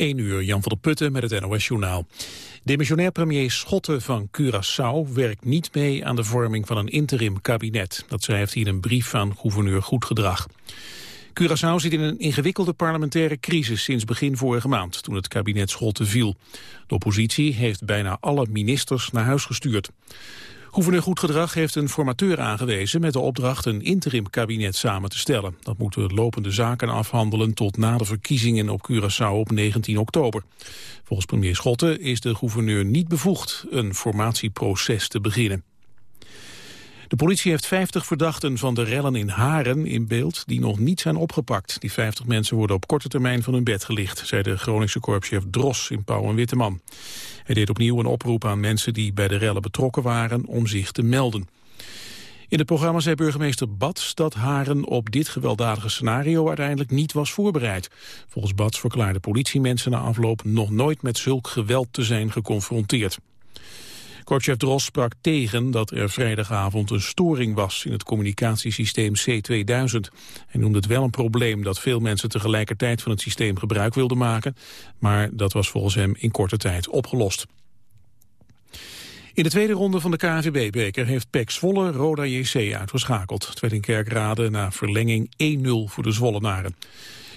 1 uur, Jan van der Putten met het NOS-journaal. Demissionair premier Schotten van Curaçao werkt niet mee aan de vorming van een interim kabinet. Dat schrijft hij in een brief aan gouverneur Goedgedrag. Curaçao zit in een ingewikkelde parlementaire crisis sinds begin vorige maand, toen het kabinet Schotten viel. De oppositie heeft bijna alle ministers naar huis gestuurd. Gouverneur Goedgedrag heeft een formateur aangewezen met de opdracht een interim kabinet samen te stellen. Dat moet de lopende zaken afhandelen tot na de verkiezingen op Curaçao op 19 oktober. Volgens premier Schotten is de gouverneur niet bevoegd een formatieproces te beginnen. De politie heeft 50 verdachten van de rellen in Haren in beeld die nog niet zijn opgepakt. Die 50 mensen worden op korte termijn van hun bed gelicht, zei de Groningse korpschef Dros in Pauw en Witteman. Hij deed opnieuw een oproep aan mensen die bij de rellen betrokken waren om zich te melden. In het programma zei burgemeester Bats dat Haren op dit gewelddadige scenario uiteindelijk niet was voorbereid. Volgens Bats verklaarden politiemensen na afloop nog nooit met zulk geweld te zijn geconfronteerd. Kortchef Dros sprak tegen dat er vrijdagavond een storing was in het communicatiesysteem C2000. Hij noemde het wel een probleem dat veel mensen tegelijkertijd van het systeem gebruik wilden maken, maar dat was volgens hem in korte tijd opgelost. In de tweede ronde van de KNVB-beker heeft PEC Zwolle Roda JC uitgeschakeld. Het werd in Kerkrade na verlenging 1-0 voor de Zwollenaren.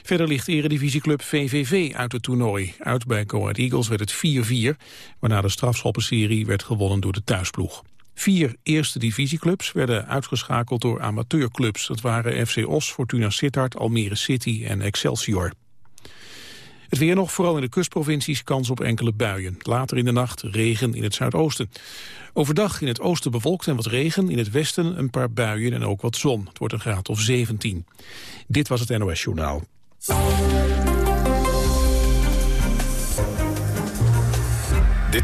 Verder ligt eredivisieclub VVV uit het toernooi. Uit bij Go Eagles werd het 4-4, waarna de strafschoppenserie werd gewonnen door de thuisploeg. Vier eerste divisieclubs werden uitgeschakeld door amateurclubs. Dat waren FC Os, Fortuna Sittard, Almere City en Excelsior. Het weer nog, vooral in de kustprovincies, kans op enkele buien. Later in de nacht regen in het zuidoosten. Overdag in het oosten bewolkt en wat regen. In het westen een paar buien en ook wat zon. Het wordt een graad of 17. Dit was het NOS Journaal. Dit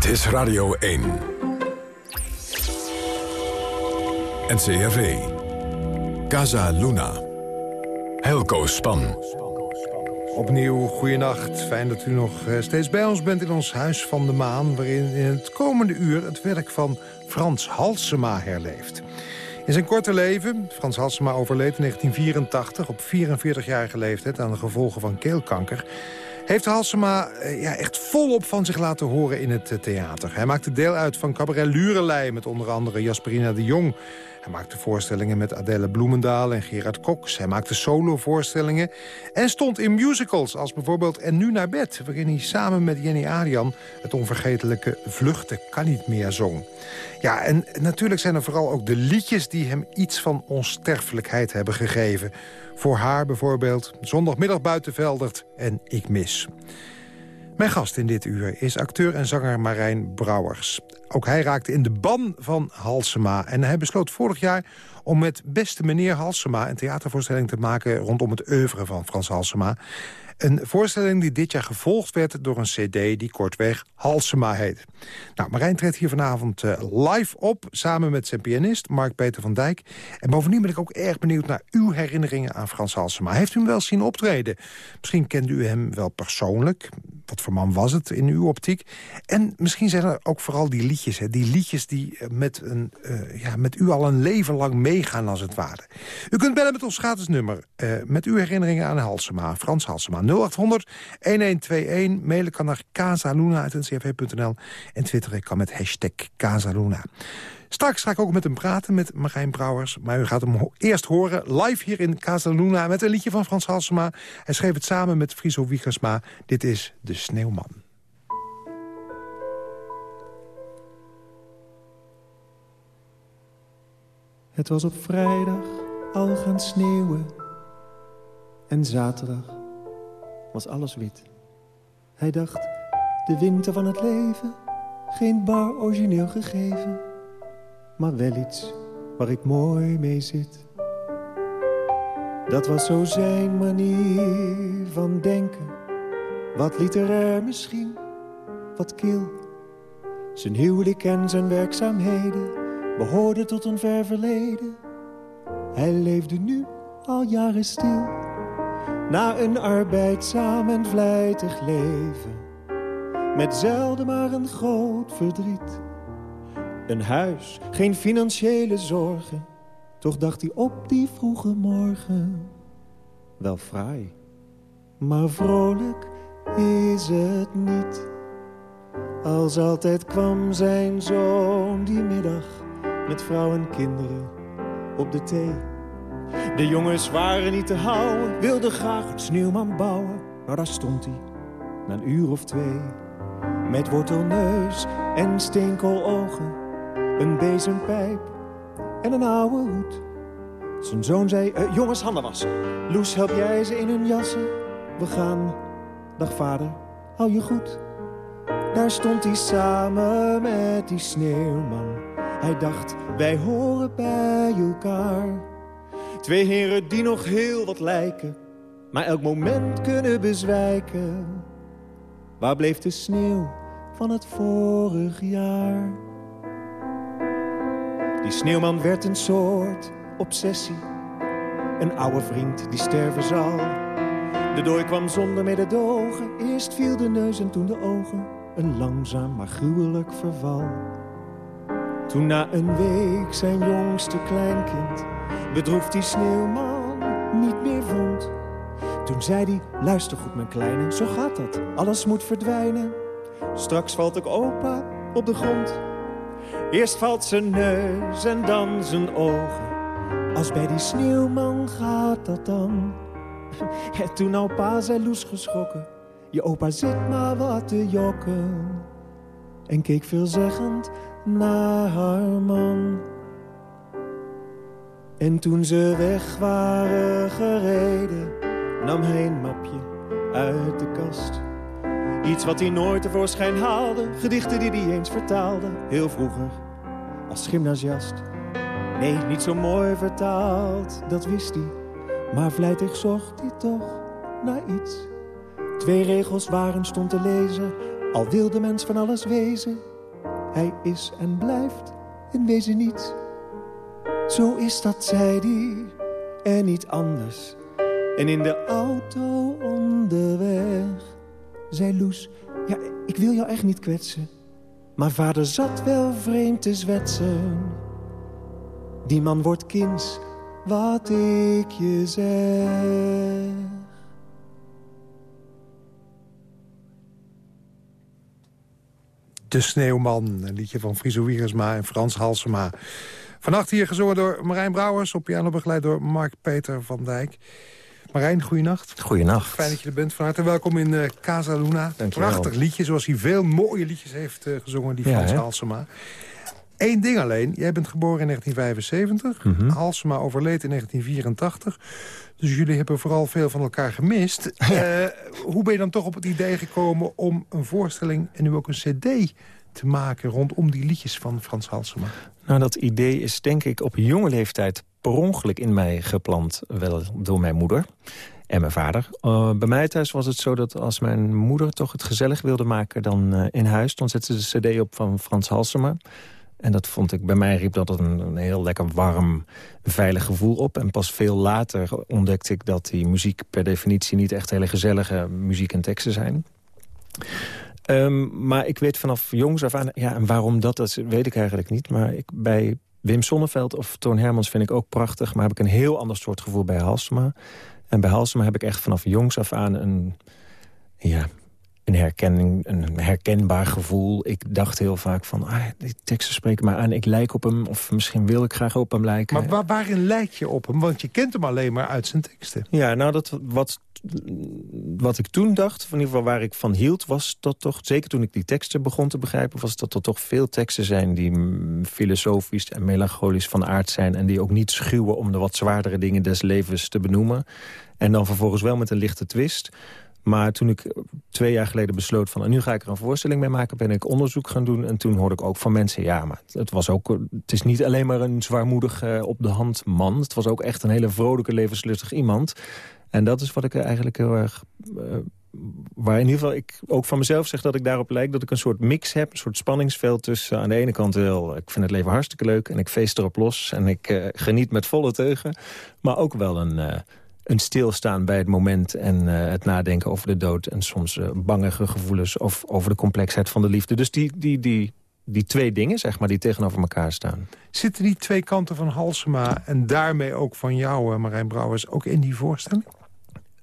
is Radio 1. NCRV. Casa Luna. Helco Span. Opnieuw, goeienacht. Fijn dat u nog eh, steeds bij ons bent in ons Huis van de Maan... waarin in het komende uur het werk van Frans Halsema herleeft. In zijn korte leven, Frans Halsema overleed in 1984... op 44-jarige leeftijd aan de gevolgen van keelkanker... heeft Halsema eh, ja, echt volop van zich laten horen in het eh, theater. Hij maakte deel uit van Cabaret Lurelei... met onder andere Jasperina de Jong... Hij maakte voorstellingen met Adele Bloemendaal en Gerard Cox. Hij maakte solovoorstellingen en stond in musicals als bijvoorbeeld En Nu naar bed... waarin hij samen met Jenny Arian het onvergetelijke Vluchten kan niet meer zong. Ja, en natuurlijk zijn er vooral ook de liedjes die hem iets van onsterfelijkheid hebben gegeven. Voor haar bijvoorbeeld Zondagmiddag buitenveldert en Ik mis. Mijn gast in dit uur is acteur en zanger Marijn Brouwers. Ook hij raakte in de ban van Halsema. En hij besloot vorig jaar om met beste meneer Halsema... een theatervoorstelling te maken rondom het oeuvre van Frans Halsema. Een voorstelling die dit jaar gevolgd werd door een cd die kortweg Halsema heet. Nou, Marijn treedt hier vanavond uh, live op samen met zijn pianist Mark-Peter van Dijk. En bovendien ben ik ook erg benieuwd naar uw herinneringen aan Frans Halsema. Heeft u hem wel zien optreden? Misschien kende u hem wel persoonlijk. Wat voor man was het in uw optiek? En misschien zijn er ook vooral die liedjes. Hè? Die liedjes die eh, met, een, uh, ja, met u al een leven lang meegaan als het ware. U kunt bellen met ons gratis nummer. Met uw herinneringen aan Halsema, Frans Halsema. 0800 1121. Mailen kan naar casaluna.ncrv.nl. En twitteren kan met hashtag Casaluna. Straks ga ik ook met hem praten, met Marijn Brouwers. Maar u gaat hem eerst horen live hier in Casaluna... met een liedje van Frans Halsema. Hij schreef het samen met Friso Wiegersma. Dit is De Sneeuwman. Het was op vrijdag al gaan sneeuwen. En zaterdag was alles wit. Hij dacht, de winter van het leven, geen bar origineel gegeven maar wel iets waar ik mooi mee zit. Dat was zo zijn manier van denken. Wat literair misschien, wat kil. Zijn huwelijk en zijn werkzaamheden behoorden tot een ver verleden. Hij leefde nu al jaren stil. Na een arbeidzaam en vlijtig leven. Met zelden maar een groot verdriet. Een huis, geen financiële zorgen. Toch dacht hij op die vroege morgen. Wel fraai, maar vrolijk is het niet. Als altijd kwam zijn zoon die middag met vrouw en kinderen op de thee. De jongens waren niet te houden, wilden graag een sneeuwman bouwen. Nou, daar stond hij, na een uur of twee. Met wortelneus en steenkoologen, een bezempijp en een oude hoed. Zijn zoon zei, uh, jongens, handen wassen. Loes, help jij ze in hun jassen? We gaan. Dag vader, hou je goed. Daar stond hij samen met die sneeuwman. Hij dacht, wij horen bij elkaar. Twee heren die nog heel wat lijken, maar elk moment kunnen bezwijken. Waar bleef de sneeuw van het vorig jaar? Die sneeuwman werd een soort obsessie. Een oude vriend die sterven zal. De dooi kwam zonder mededogen. Eerst viel de neus en toen de ogen. Een langzaam maar gruwelijk verval. Toen na een week zijn jongste kleinkind... bedroefd die sneeuwman niet meer vond. Toen zei hij, luister goed mijn kleine, zo gaat dat. Alles moet verdwijnen. Straks valt ook opa op de grond. Eerst valt zijn neus en dan zijn ogen. Als bij die sneeuwman gaat dat dan. En toen nou pa zei loes geschrokken. Je opa zit maar wat te jokken. En keek veelzeggend naar haar man. En toen ze weg waren gereden, nam hij een mapje uit de kast. Iets wat hij nooit tevoorschijn haalde, gedichten die hij eens vertaalde, heel vroeger, als gymnasiast. Nee, niet zo mooi vertaald, dat wist hij. Maar vlijtig zocht hij toch naar iets. Twee regels waren stond te lezen, al wilde mens van alles wezen. Hij is en blijft in wezen niets. Zo is dat, zei hij, en niet anders. En in de auto onderweg zei Loes... Ja, ik wil jou echt niet kwetsen. Maar vader zat wel vreemd te zwetsen. Die man wordt kinds, wat ik je zeg. De Sneeuwman, een liedje van Friso Wiegersma en Frans Halsema. Vannacht hier gezongen door Marijn Brouwers, op piano begeleid door Mark-Peter van Dijk. Marijn, goeienacht. Goeienacht. Fijn dat je er bent. Van harte welkom in uh, Casa Luna. Prachtig liedje, zoals hij veel mooie liedjes heeft uh, gezongen, die Frans Halsema. Eén ding alleen, jij bent geboren in 1975. Mm -hmm. Halsema overleed in 1984. Dus jullie hebben vooral veel van elkaar gemist. Ja. Uh, hoe ben je dan toch op het idee gekomen om een voorstelling... en nu ook een cd te maken rondom die liedjes van Frans Halsema? Nou, dat idee is denk ik op jonge leeftijd per ongeluk in mij geplant. Wel door mijn moeder en mijn vader. Uh, bij mij thuis was het zo dat als mijn moeder toch het gezellig wilde maken... dan uh, in huis, dan zette ze de cd op van Frans Halsema... En dat vond ik, bij mij riep dat een, een, heel lekker warm, veilig gevoel op. En pas veel later ontdekte ik dat die muziek per definitie niet echt hele gezellige muziek en teksten zijn. Um, maar ik weet vanaf jongs af aan, ja, en waarom dat, dat weet ik eigenlijk niet. Maar ik, bij Wim Sonneveld of Toon Hermans vind ik ook prachtig. Maar heb ik een heel ander soort gevoel bij Halsema. En bij Halsema heb ik echt vanaf jongs af aan een, ja, een, herkenning, een herkenbaar gevoel. Ik dacht heel vaak van, ah, die teksten spreken me aan. Ik lijk op hem, of misschien wil ik graag op hem lijken. Maar waar, waarin lijk je op hem? Want je kent hem alleen maar uit zijn teksten. Ja, nou, dat, wat, wat ik toen dacht, in ieder geval waar ik van hield... was dat toch, zeker toen ik die teksten begon te begrijpen... was dat er toch veel teksten zijn die filosofisch en melancholisch van aard zijn... en die ook niet schuwen om de wat zwaardere dingen des levens te benoemen. En dan vervolgens wel met een lichte twist... Maar toen ik twee jaar geleden besloot van... nu ga ik er een voorstelling mee maken, ben ik onderzoek gaan doen. En toen hoorde ik ook van mensen... ja, maar het, was ook, het is niet alleen maar een zwaarmoedig uh, op de hand man. Het was ook echt een hele vrolijke, levenslustig iemand. En dat is wat ik eigenlijk heel erg... Waar in ieder geval ik ook van mezelf zeg dat ik daarop lijk... dat ik een soort mix heb, een soort spanningsveld tussen... aan de ene kant wel, ik vind het leven hartstikke leuk... en ik feest erop los en ik geniet met volle teugen. Maar ook wel een een stilstaan bij het moment en uh, het nadenken over de dood... en soms uh, bangige gevoelens of over de complexheid van de liefde. Dus die, die, die, die twee dingen, zeg maar, die tegenover elkaar staan. Zitten die twee kanten van Halsema en daarmee ook van jou, Marijn Brouwers... ook in die voorstelling?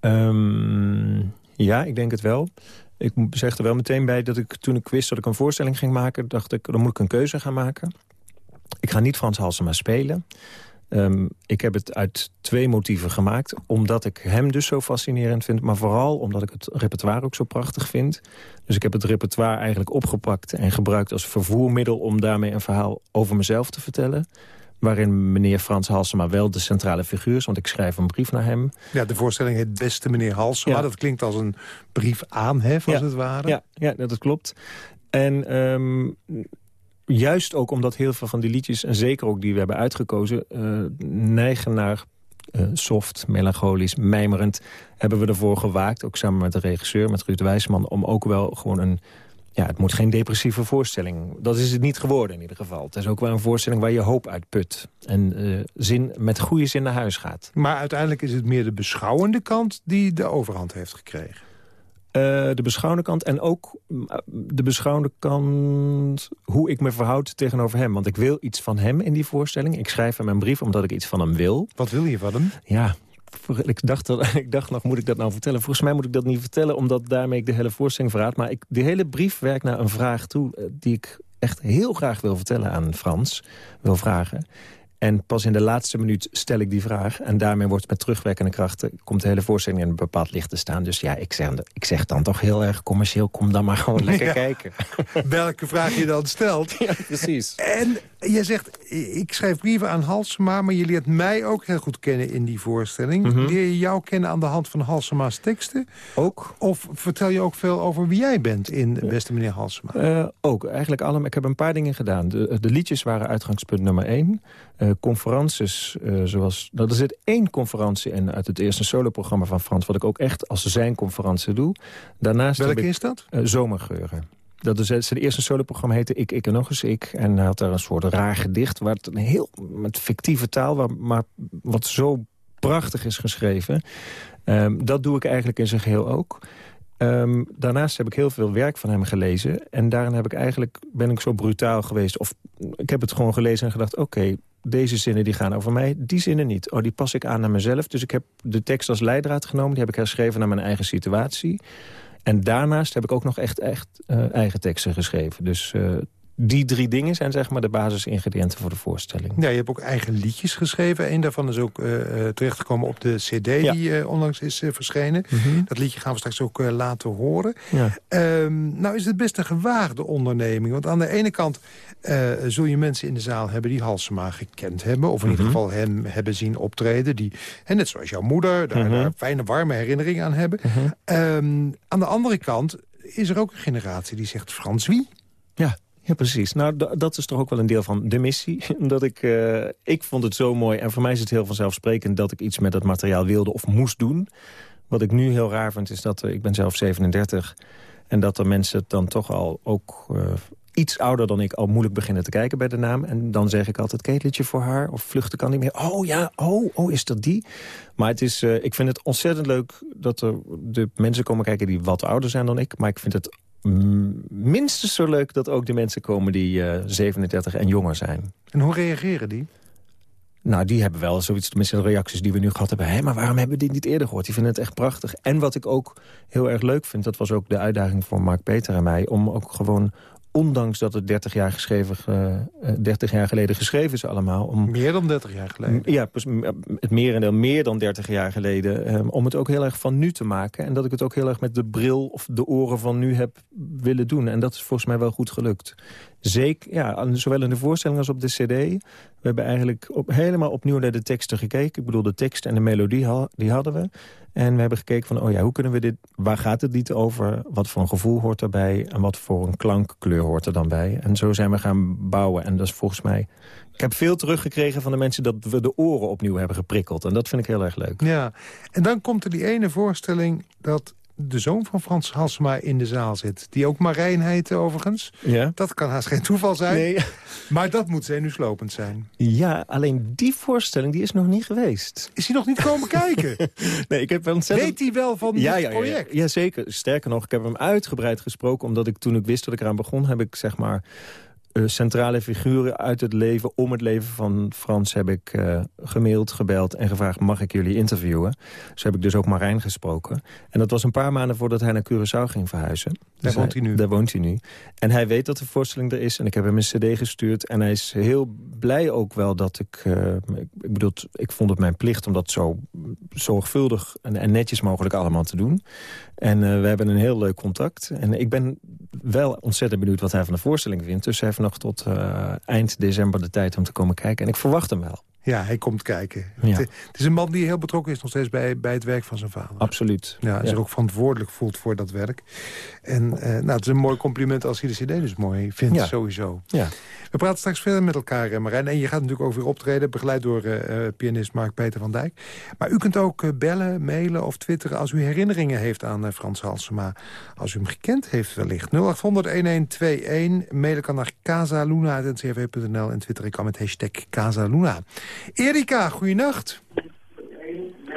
Um, Ja, ik denk het wel. Ik zeg er wel meteen bij dat ik toen ik wist dat ik een voorstelling ging maken... dacht ik, dan moet ik een keuze gaan maken. Ik ga niet Frans Halsema spelen. Um, ik heb het uit twee motieven gemaakt. Omdat ik hem dus zo fascinerend vind. Maar vooral omdat ik het repertoire ook zo prachtig vind. Dus ik heb het repertoire eigenlijk opgepakt en gebruikt als vervoermiddel... om daarmee een verhaal over mezelf te vertellen waarin meneer Frans Halsema wel de centrale figuur is. Want ik schrijf een brief naar hem. Ja, de voorstelling heet Beste meneer Halsema. Dat klinkt als een brief aan, hè, als het ware. Ja, ja, dat klopt. En um, juist ook omdat heel veel van die liedjes... en zeker ook die we hebben uitgekozen... Uh, neigen naar uh, soft, melancholisch, mijmerend... hebben we ervoor gewaakt, ook samen met de regisseur, met Ruud Wijsman... om ook wel gewoon een... Ja, het moet geen depressieve voorstelling. Dat is het niet geworden in ieder geval. Het is ook wel een voorstelling waar je hoop uit put. En uh, zin, met goede zin naar huis gaat. Maar uiteindelijk is het meer de beschouwende kant... die de overhand heeft gekregen. Uh, de beschouwende kant en ook mm, de beschouwende kant hoe ik me verhoud tegenover hem. Want ik wil iets van hem in die voorstelling. Ik schrijf hem een brief omdat ik iets van hem wil. Wat wil je van hem? Ja, ik dacht, dat, ik dacht nog, moet ik dat nou vertellen? Volgens mij moet ik dat niet vertellen, omdat daarmee ik de hele voorstelling verraad. Maar ik, die hele brief werkt naar een vraag toe eh, die ik echt heel graag wil vertellen aan Frans. Wil vragen. En pas in de laatste minuut stel ik die vraag. En daarmee wordt met terugwerkende krachten... komt de hele voorstelling in een bepaald licht te staan. Dus ja, ik zeg, ik zeg dan toch heel erg commercieel... kom dan maar gewoon lekker kijken. Welke vraag je dan stelt. Ja, precies. En je zegt, ik schrijf brieven aan Halsema... maar je leert mij ook heel goed kennen in die voorstelling. Mm Leer je jou kennen aan de hand van Halsema's teksten? Ook. Of vertel je ook veel over wie jij bent in Beste Meneer Halsema? Uh, ook, eigenlijk allemaal. Ik heb een paar dingen gedaan. De, de liedjes waren uitgangspunt nummer één. Uh, conferences, uh, zoals... Nou, er zit één conferentie in uit het eerste soloprogramma van Frans... wat ik ook echt als zijn conferentie doe. Daarnaast Welke is dat? Zomergeuren. Dat is, zijn eerste soloprogramma heette Ik, Ik en Nog eens Ik. En hij had daar een soort raar gedicht. Waar het een heel, met fictieve taal, waar, maar wat zo prachtig is geschreven. Um, dat doe ik eigenlijk in zijn geheel ook. Um, daarnaast heb ik heel veel werk van hem gelezen. En daarin heb ik eigenlijk, ben ik zo brutaal geweest. Of ik heb het gewoon gelezen en gedacht... oké, deze zinnen die gaan over mij, die zinnen niet. Oh, die pas ik aan naar mezelf. Dus ik heb de tekst als leidraad genomen. Die heb ik herschreven naar mijn eigen situatie. En daarnaast heb ik ook nog echt, echt uh, eigen teksten geschreven. Dus uh, die drie dingen zijn zeg maar de basisingrediënten voor de voorstelling. Ja, je hebt ook eigen liedjes geschreven. Eén daarvan is ook uh, terechtgekomen op de cd die uh, onlangs is verschenen. Mm -hmm. Dat liedje gaan we straks ook laten horen. Ja. Um, nou is het best een gewaagde onderneming. Want aan de ene kant zul je mensen in de zaal hebben die Halsema gekend hebben. Of in mm -hmm. ieder geval hem hebben zien optreden. Die, en net zoals jouw moeder, daar, mm -hmm. daar fijne warme herinneringen aan hebben. Um, aan de andere kant is er ook een generatie die zegt Frans wie? Ja. Precies. Nou, dat is toch ook wel een deel van de missie. dat ik, uh, ik vond het zo mooi en voor mij is het heel vanzelfsprekend... dat ik iets met dat materiaal wilde of moest doen. Wat ik nu heel raar vind is dat, uh, ik ben zelf 37... en dat er mensen dan toch al ook uh, iets ouder dan ik... al moeilijk beginnen te kijken bij de naam. En dan zeg ik altijd keteltje voor haar of vluchten kan niet meer. Oh ja, oh, oh is dat die? Maar het is, ik vind het ontzettend leuk dat er de mensen komen kijken... die wat ouder zijn dan ik. Maar ik vind het minstens zo leuk dat ook de mensen komen die uh, 37 en jonger zijn. En hoe reageren die? Nou, die hebben wel zoiets, tenminste de reacties die we nu gehad hebben. Hé, maar waarom hebben we dit niet eerder gehoord? Die vinden het echt prachtig. En wat ik ook heel erg leuk vind, dat was ook de uitdaging voor Mark Peter en mij... om ook gewoon ondanks dat het 30 jaar, geschreven, uh, 30 jaar geleden geschreven is allemaal. Om, meer dan 30 jaar geleden? Ja, het merendeel meer dan 30 jaar geleden. Um, om het ook heel erg van nu te maken. En dat ik het ook heel erg met de bril of de oren van nu heb willen doen. En dat is volgens mij wel goed gelukt. Zeker, ja, zowel in de voorstelling als op de cd. We hebben eigenlijk op, helemaal opnieuw naar de teksten gekeken. Ik bedoel, de tekst en de melodie die hadden we. En we hebben gekeken van, oh ja, hoe kunnen we dit... Waar gaat het lied over? Wat voor een gevoel hoort erbij? En wat voor een klankkleur hoort er dan bij? En zo zijn we gaan bouwen. En dat is volgens mij... Ik heb veel teruggekregen van de mensen dat we de oren opnieuw hebben geprikkeld. En dat vind ik heel erg leuk. Ja, en dan komt er die ene voorstelling dat de zoon van Frans Halsema in de zaal zit. Die ook Marijn heette overigens. Ja. Dat kan haast geen toeval zijn. Nee. Maar dat moet zenuwslopend zijn. Ja, alleen die voorstelling die is nog niet geweest. Is hij nog niet komen kijken? Nee, ik heb ontzettend... Weet hij wel van ja, dit ja, project? Ja, ja, zeker. Sterker nog, ik heb hem uitgebreid gesproken... omdat ik toen ik wist dat ik eraan begon... heb ik zeg maar centrale figuren uit het leven, om het leven van Frans... heb ik uh, gemaild, gebeld en gevraagd, mag ik jullie interviewen? Dus heb ik dus ook Marijn gesproken. En dat was een paar maanden voordat hij naar Curaçao ging verhuizen. Daar dus woont hij nu. Daar woont hij nu. En hij weet dat de voorstelling er is en ik heb hem een cd gestuurd. En hij is heel blij ook wel dat ik... Uh, ik, ik, bedoel, ik vond het mijn plicht om dat zo zorgvuldig en, en netjes mogelijk allemaal te doen. En uh, we hebben een heel leuk contact. En ik ben wel ontzettend benieuwd wat hij van de voorstelling vindt. Dus hij heeft nog tot uh, eind december de tijd om te komen kijken. En ik verwacht hem wel. Ja, hij komt kijken. Ja. Het, is een man die heel betrokken is nog steeds bij, bij het werk van zijn vader. Absoluut. Ja, zich ook verantwoordelijk voelt voor dat werk. En uh, nou, het is een mooi compliment als hij de cd dus mooi vindt, ja. sowieso. Ja. We praten straks verder met elkaar, Marijn. En je gaat natuurlijk ook weer optreden, begeleid door uh, pianist Mark-Peter van Dijk. Maar u kunt ook uh, bellen, mailen of twitteren als u herinneringen heeft aan Frans Halsema. Als u hem gekend heeft wellicht. 0800-1121. Mailen kan naar casaluna.ncrv.nl en twitteren kan met hashtag Casaluna. Erika, goeienacht.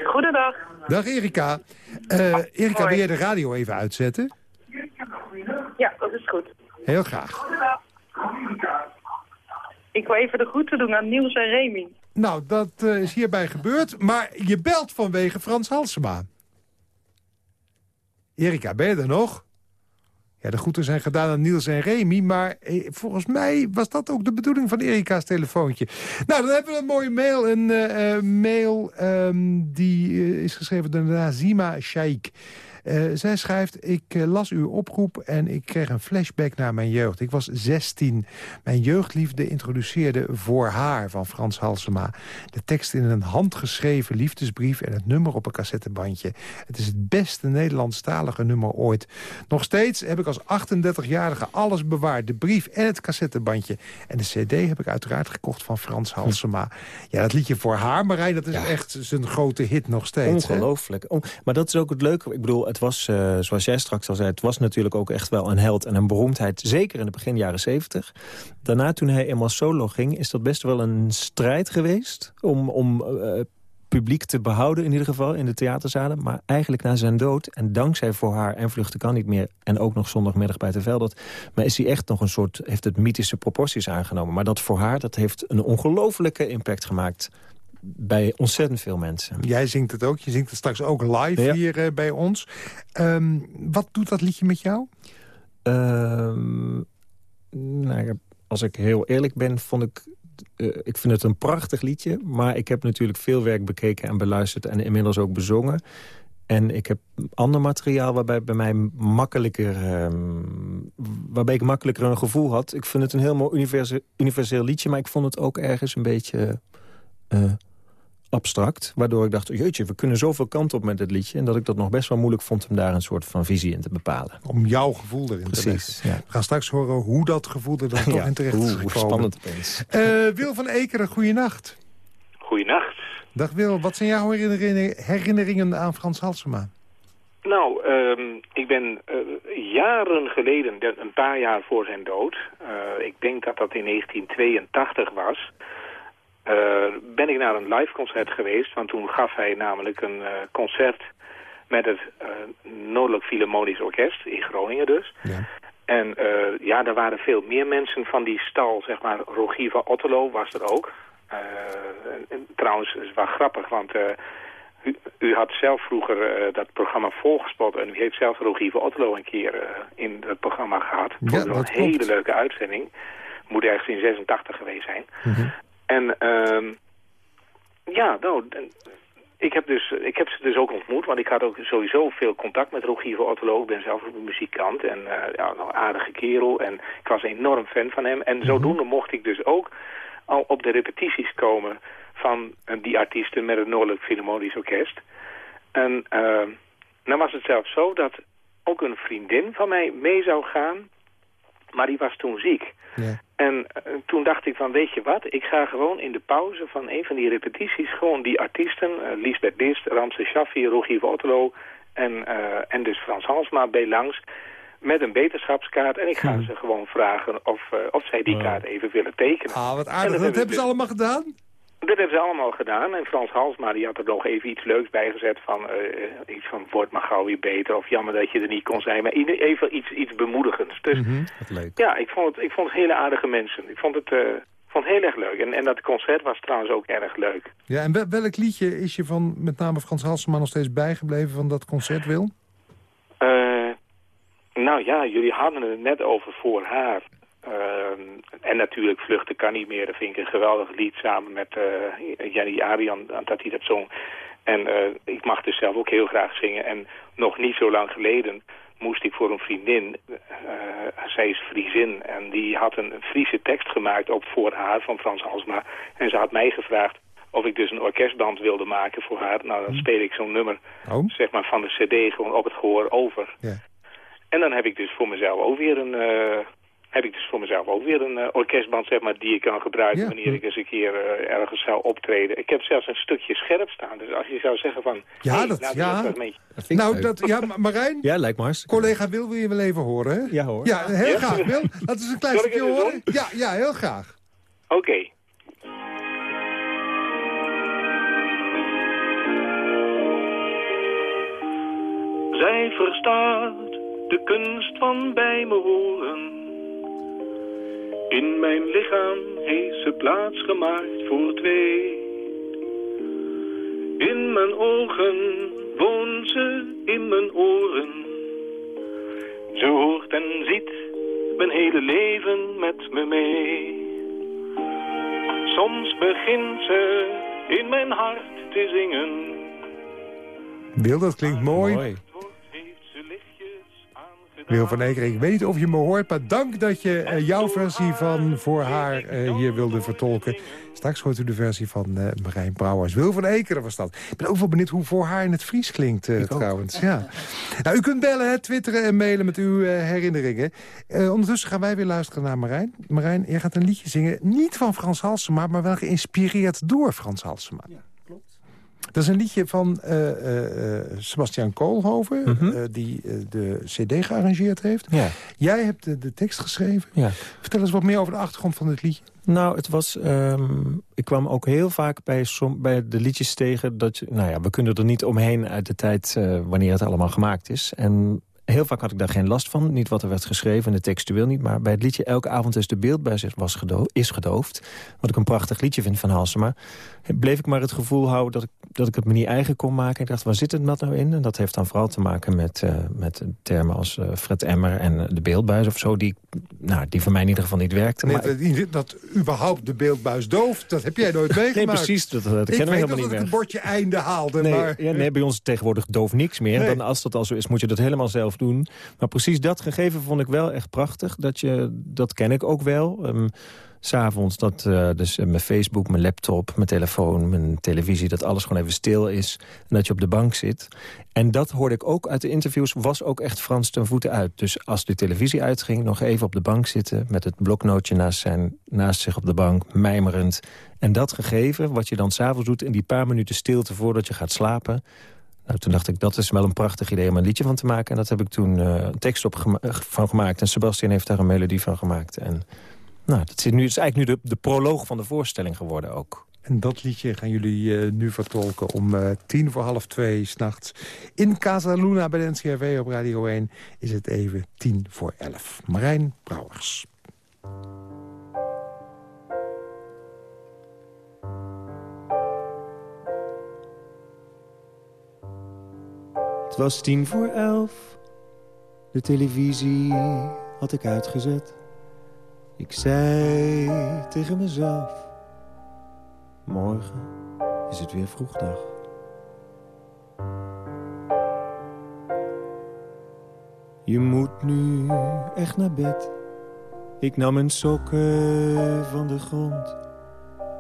Goedendag. Dag Erika. Uh, Erika, wil jij de radio even uitzetten? Ja, dat is goed. Heel graag. Ik wil even de groeten doen aan Niels en Remy. Nou, dat uh, is hierbij gebeurd. Maar je belt vanwege Frans Halsema. Erika, ben je er nog? Ja, de groeten zijn gedaan aan Niels en Remy. Maar eh, volgens mij was dat ook de bedoeling van Erika's telefoontje. Nou, dan hebben we een mooie mail. Een uh, mail um, die is geschreven door Nazima Shaikh. Uh, zij schrijft, ik uh, las uw oproep en ik kreeg een flashback naar mijn jeugd. Ik was 16. Mijn jeugdliefde introduceerde Voor haar van Frans Halsema. De tekst in een handgeschreven liefdesbrief en het nummer op een cassettebandje. Het is het beste Nederlandstalige nummer ooit. Nog steeds heb ik als 38-jarige alles bewaard. De brief en het cassettebandje. En de cd heb ik uiteraard gekocht van Frans Halsema. Ja, dat liedje Voor haar, Marijn, dat is ja. echt zijn grote hit nog steeds. Ongelooflijk. Hè? Maar dat is ook het leuke. Ik bedoel, het was, uh, zoals jij straks al zei... het was natuurlijk ook echt wel een held en een beroemdheid. Zeker in de begin jaren zeventig. Daarna, toen hij eenmaal solo ging... is dat best wel een strijd geweest... om, om uh, publiek te behouden in ieder geval in de theaterzalen. Maar eigenlijk na zijn dood, en dankzij voor haar en Vluchten kan niet meer... en ook nog zondagmiddag bij de Veldert... maar is hij echt nog een soort, heeft het mythische proporties aangenomen. Maar dat voor haar, dat heeft een ongelofelijke impact gemaakt bij ontzettend veel mensen. Jij zingt het ook. Je zingt het straks ook live ja. hier uh, bij ons. Um, wat doet dat liedje met jou? Um, nou, als ik heel eerlijk ben, vond ik... Uh, ik vind het een prachtig liedje. Maar ik heb natuurlijk veel werk bekeken en beluisterd... en inmiddels ook bezongen. En ik heb ander materiaal waarbij bij mij makkelijker, um, waarbij ik makkelijker een gevoel had. Ik vind het een heel mooi universeel, universeel liedje, maar ik vond het ook ergens een beetje uh, abstract. Waardoor ik dacht, jeetje, we kunnen zoveel kant op met dit liedje. En dat ik dat nog best wel moeilijk vond om daar een soort van visie in te bepalen. Om jouw gevoel erin Precies, te leggen. Ja. We gaan straks horen hoe dat gevoel er dan toch in terecht hoe, is gekomen. Hoe spannend opeens. Uh, Wil van Ekeren, goeienacht. Goeienacht. Dag Wil, wat zijn jouw herinneringen aan Frans Halsema? Nou, um, ik ben uh, jaren geleden, een paar jaar voor zijn dood... Uh, ik denk dat dat in 1982 was... Uh, ben ik naar een live concert geweest. Want toen gaf hij namelijk een uh, concert met het uh, Noordelijk Philharmonisch Orkest in Groningen dus. Ja. En ja, er waren veel meer mensen van die stal, zeg maar. Rogier van Otterlo was er ook. En, en, trouwens, het is wel grappig, want u, u, had zelf vroeger dat programma volgespot... en u heeft zelf Rogier van Otterlo een keer in het programma gehad. Ja, dat was een hele leuke uitzending. Moet ergens in 86 geweest zijn. Mm -hmm. En uh, ja, nou, ik heb, dus, ik heb ze dus ook ontmoet, want ik had ook sowieso veel contact met Rogier van Otterlo. Ik ben zelf ook een muzikant en uh, ja, een aardige kerel en ik was een enorm fan van hem. En -hmm. zodoende mocht ik dus ook al op de repetities komen van uh, die artiesten met het Noordelijk Philharmonisch Orkest. En uh, dan was het zelfs zo dat ook een vriendin van mij mee zou gaan, maar die was toen ziek. Ja. En uh, toen dacht ik van, weet je wat, ik ga gewoon in de pauze van een van die repetities... gewoon die artiesten, uh, Lisbeth Dist, Ramse Shaffi, Rogier Waterloo... En, uh, en dus Frans Halsma bij langs met een beterschapskaart. En ik ga Hmm. ze gewoon vragen of, of zij die kaart even willen tekenen. Ah, wat aardig. Dat, dat hebben ze dus... allemaal gedaan? Dat hebben ze allemaal gedaan. En Frans Halsma die had er nog even iets leuks bij gezet van... Uh, iets van, word maar gauw weer beter. Of jammer dat je er niet kon zijn. Maar even iets, iets bemoedigends. Dus mm leuk. ja, ik vond, het, ik vond het hele aardige mensen. Ik vond het, uh, vond het heel erg leuk. En, en dat concert was trouwens ook erg leuk. Ja, en welk liedje is je van met name Frans Halsema nog steeds bijgebleven van dat concert, Wil? Uh, nou ja, jullie hadden het net over voor haar. Uh, en natuurlijk Vluchten kan niet meer. Dat vind ik een geweldig lied samen met uh, Jenny Arian, dat hij dat zong. En uh, ik mag dus zelf ook heel graag zingen. En nog niet zo lang geleden moest ik voor een vriendin, zij is Friesin... en die had een Friese tekst gemaakt op Voor haar van Frans Halsma. En ze had mij gevraagd of ik dus een orkestband wilde maken voor haar. Nou, dan speel ik zo'n nummer oh. zeg maar, van de cd gewoon op het gehoor over. Ja. En dan heb ik dus voor mezelf ook weer een, uh, heb ik dus voor mezelf ook weer een uh, orkestband zeg maar, die ik kan gebruiken Ja. wanneer ik eens een keer uh, ergens zou optreden. Ik heb zelfs een stukje scherp staan. Dus als je zou zeggen van... Ja, hey, dat- nou, ja. dat Nou, leuk. dat, ja, Ma- Marijn, Ja, lijkt me hartstikke collega Wil wil je wel even horen, hè? Ja, hoor. Ja, heel Ja? graag, Wil. Laten we eens een klein stukje horen. Ja, ja, heel graag. Oké. Zij verstaat de kunst van bij me horen. In mijn lichaam heeft ze plaats gemaakt voor twee. In mijn ogen woont ze in mijn oren. Ze hoort en ziet mijn hele leven met me mee. Soms begint ze in mijn hart te zingen. Wil, dat klinkt mooi. Mooi. Wil van Eker, ik weet niet of je me hoort, maar dank dat je eh, jouw versie van Voor haar eh, hier wilde vertolken. Straks hoort u de versie van eh, Marijn Brouwers. Wil van Ekeren was dat. Ik ben ook wel benieuwd hoe Voor haar in het Fries klinkt eh, trouwens. Ja. Nou, u kunt bellen, hè, twitteren en mailen met uw herinneringen. Eh, ondertussen gaan wij weer luisteren naar Marijn. Marijn, jij gaat een liedje zingen, niet van Frans Halsema, maar wel geïnspireerd door Frans Halsema. Dat is een liedje van eh, Sebastian Koolhoven, Mhm. die de cd gearrangeerd heeft. Ja, Jij hebt de, de tekst geschreven. ja. Vertel eens wat meer over de achtergrond van dit liedje. Nou, het was... ehm, ik kwam ook heel vaak bij, som, bij de liedjes tegen... dat je, nou ja, we kunnen er niet omheen uit de tijd wanneer het allemaal gemaakt is. En heel vaak had ik daar geen last van. Niet wat er werd geschreven en de textueel niet. Maar bij het liedje Elke avond is de beeldbuis was gedo is gedoofd. Wat ik een prachtig liedje vind van Halsema. Bleef ik maar het gevoel houden dat ik, dat ik het me niet eigen kon maken. Ik dacht, waar zit het dat nou in? En dat heeft dan vooral te maken met, eh, met termen als eh, Fred Emmer en eh, de beeldbuis of zo. Die, nou, die voor mij in ieder geval niet werkten. Nee, maar, dat, dat überhaupt de beeldbuis dooft, dat heb jij nooit meegemaakt. nee, precies. Dat, dat Ik kennen we weet helemaal niet dat ik meer. het bordje einde haalde, Nee, maar... ja, nee, bij ons tegenwoordig doof niks meer. Nee. Dan als dat al zo is, moet je dat helemaal zelf doen. Maar precies dat gegeven vond ik wel echt prachtig. Dat, je, dat ken ik ook wel. Ehm, S'avonds, dat eh, dus eh, mijn Facebook, mijn laptop, mijn telefoon, mijn televisie... dat alles gewoon even stil is en dat je op de bank zit. En dat hoorde ik ook uit de interviews, was ook echt Frans ten voeten uit. Dus als de televisie uitging, nog even op de bank zitten... met het bloknootje naast, zijn, naast zich op de bank, mijmerend. En dat gegeven, wat je dan s'avonds doet... in die paar minuten stilte voordat je gaat slapen... Nou, toen dacht ik, dat is wel een prachtig idee om een liedje van te maken. En dat heb ik toen eh, een tekst op van gemaakt. En Sebastian heeft daar een melodie van gemaakt. En nou, dat is, nu, het is eigenlijk nu de, de proloog van de voorstelling geworden ook. En dat liedje gaan jullie eh, nu vertolken om eh, tien voor half twee s'nachts. In Casa Luna bij de NCRV op Radio 1 is het even tien voor elf. Marijn Brouwers. Het was tien voor elf. De televisie had ik uitgezet. Ik zei tegen mezelf... Morgen is het weer vroeg dag. Je moet nu echt naar bed. Ik nam mijn sokken van de grond.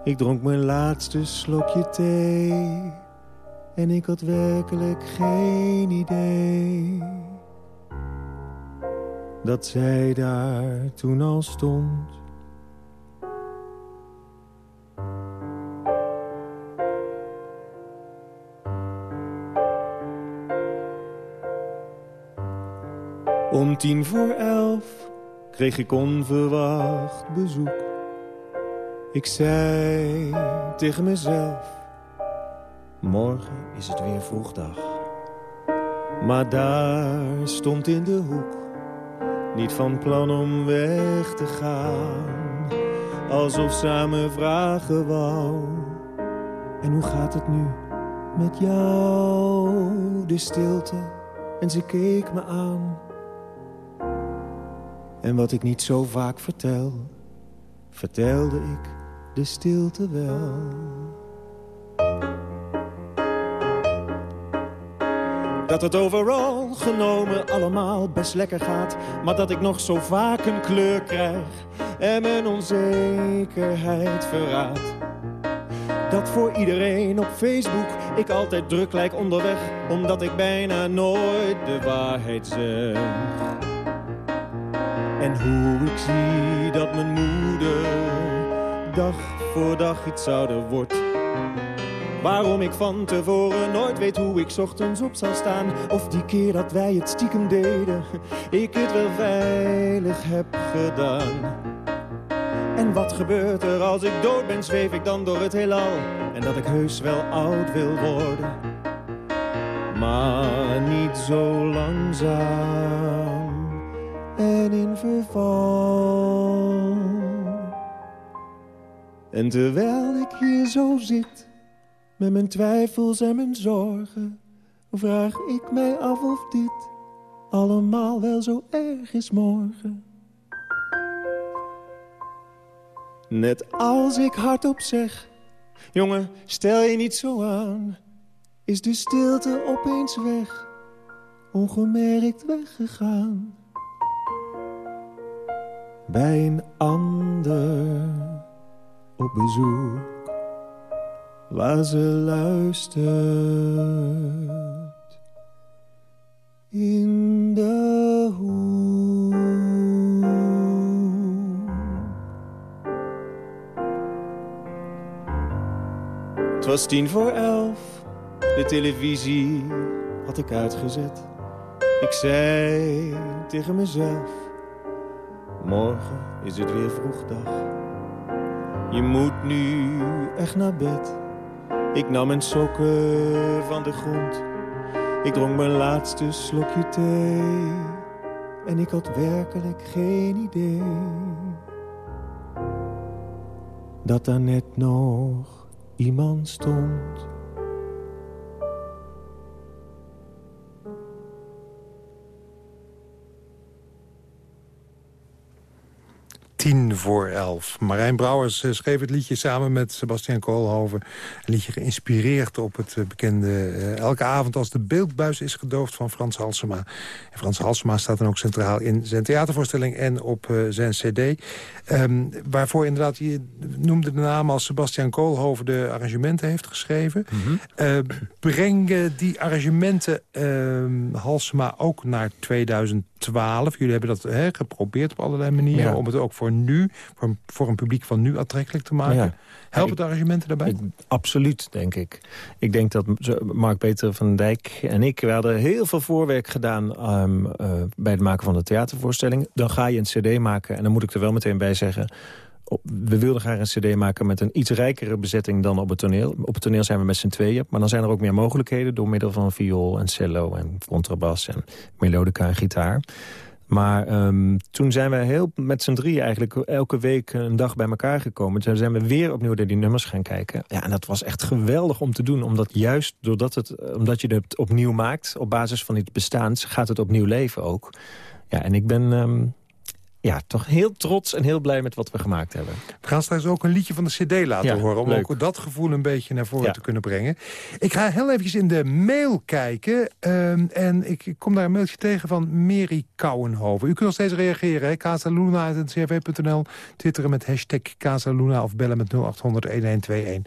Ik dronk mijn laatste slokje thee. En ik had werkelijk geen idee dat zij daar toen al stond. Om tien voor elf kreeg ik onverwacht bezoek. Ik zei tegen mezelf, morgen is het weer vroegdag. Maar daar stond in de hoek, niet van plan om weg te gaan. Alsof samen vragen wou. En hoe gaat het nu met jou? De stilte en ze keek me aan. En wat ik niet zo vaak vertel, vertelde ik de stilte wel. Dat het overal genomen allemaal best lekker gaat. Maar dat ik nog zo vaak een kleur krijg en mijn onzekerheid verraad. Dat voor iedereen op Facebook ik altijd druk lijk onderweg. Omdat ik bijna nooit de waarheid zeg. En hoe ik zie dat mijn moeder dag voor dag iets ouder wordt. Waarom ik van tevoren nooit weet hoe ik ochtends op zal staan. Of die keer dat wij het stiekem deden, ik het wel veilig heb gedaan. En wat gebeurt er als ik dood ben, zweef ik dan door het heelal. En dat ik heus wel oud wil worden. Maar niet zo langzaam en in verval. En terwijl ik hier zo zit, met mijn twijfels en mijn zorgen, vraag ik mij af of dit allemaal wel zo erg is morgen. Net als ik hardop zeg, jongen, stel je niet zo aan, is de stilte opeens weg, ongemerkt weggegaan. Bij een ander op bezoek waar ze luistert in de hoek. Het was tien voor elf, de televisie had ik uitgezet. Ik zei tegen mezelf, morgen is het weer vroeg dag. Je moet nu echt naar bed. Ik nam mijn sokken van de grond. Ik dronk mijn laatste slokje thee. En ik had werkelijk geen idee. Dat daar net nog iemand stond. Tien voor elf. Marijn Brouwers eh, schreef het liedje samen met Sebastian Koolhoven. Een liedje geïnspireerd op het eh, bekende... Uh, elke avond als de beeldbuis is gedoofd van Frans Halsema. En Frans Halsema staat dan ook centraal in zijn theatervoorstelling... en op zijn cd. Um, waarvoor inderdaad, je noemde de naam als Sebastian Koolhoven... de arrangementen heeft geschreven. Mm -hmm. uh, brengen die arrangementen uh, Halsema ook naar 2012? Jullie hebben dat hè, geprobeerd op allerlei manieren... Ja. om het ook voor nu, voor een, voor een publiek van nu aantrekkelijk te maken. Ja. Helpen de argumenten daarbij? Ik, absoluut, denk ik. Ik denk dat Mark-Peter van Dijk en ik... we hadden heel veel voorwerk gedaan um, uh, bij het maken van de theatervoorstelling. Dan ga je een cd maken en dan moet ik er wel meteen bij zeggen... We wilden graag een cd maken met een iets rijkere bezetting dan op het toneel. Op het toneel zijn we met z'n tweeën. Maar dan zijn er ook meer mogelijkheden door middel van viool en cello en contrabas en melodica en gitaar. Maar um, toen zijn we heel met z'n drieën eigenlijk elke week een dag bij elkaar gekomen. Toen zijn we weer opnieuw naar die nummers gaan kijken. Ja, en dat was echt geweldig om te doen. Omdat juist doordat het, omdat je het opnieuw maakt, op basis van iets bestaans, gaat het opnieuw leven ook. Ja, en ik ben um, ja, toch heel trots en heel blij met wat we gemaakt hebben. We gaan straks ook een liedje van de cd laten ja, horen... om leuk. ook dat gevoel een beetje naar voren Ja. te kunnen brengen. Ik ga heel eventjes in de mail kijken. ehm, en ik kom daar een mailtje tegen van Mary Kouwenhoven. U kunt nog steeds reageren. Casaluna.ncrv.nl. Twitteren met hashtag Casaluna of bellen met 0800-1121.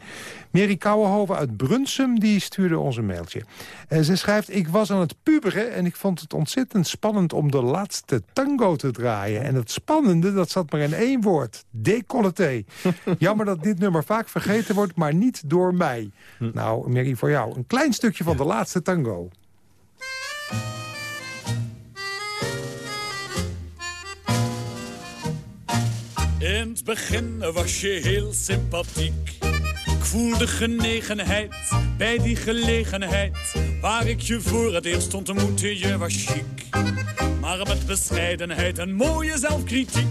Mary Kouwenhoven uit Brunsum die stuurde ons een mailtje. Eh, ze schrijft, ik was aan het puberen en ik vond het ontzettend spannend om de laatste tango te draaien. En het spannende, dat zat maar in één woord. Decolleté. Jammer dat dit nummer vaak vergeten wordt, maar niet door mij. Nou, Mary, voor jou. Een klein stukje van de laatste tango. In het begin was je heel sympathiek. Voelde genegenheid bij die gelegenheid. Waar ik je voor het eerst ontmoette, je was chic. Maar met bescheidenheid en mooie zelfkritiek.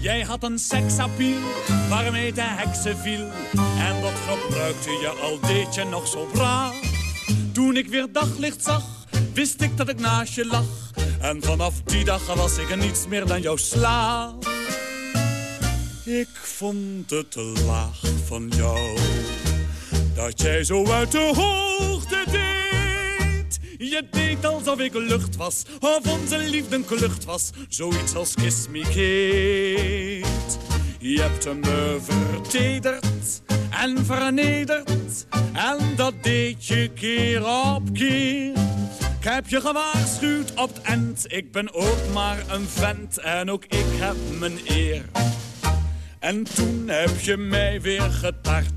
Jij had een seksappeal waarmee de heksen viel. En dat gebruikte je al deed je nog zo braaf. Toen ik weer daglicht zag, wist ik dat ik naast je lag. En vanaf die dag was ik niets meer dan jouw slaaf. Ik vond het te laag van jou, dat jij zo uit de hoogte deed. Je deed alsof ik lucht was, of onze liefde een klucht was, zoiets als kiss me Kate. Je hebt me vertederd en vernederd, en dat deed je keer op keer. Ik heb je gewaarschuwd op het end, ik ben ook maar een vent en ook ik heb mijn eer. En toen heb je mij weer getart.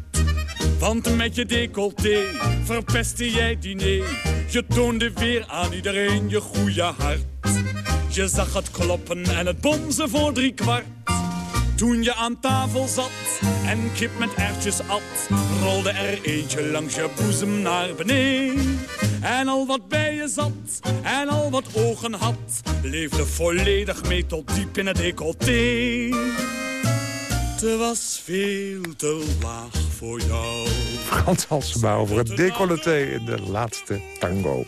Want met je decolleté verpestte jij diner. Je toonde weer aan iedereen je goede hart. Je zag het kloppen en het bonzen voor drie kwart. Toen je aan tafel zat en kip met ertjes at, rolde er eentje langs je boezem naar beneden. En al wat bij je zat en al wat ogen had, leefde volledig mee tot diep in het decolleté. Het was veel te laag voor jou. Frans Halsema over het decolleté in de laatste tango.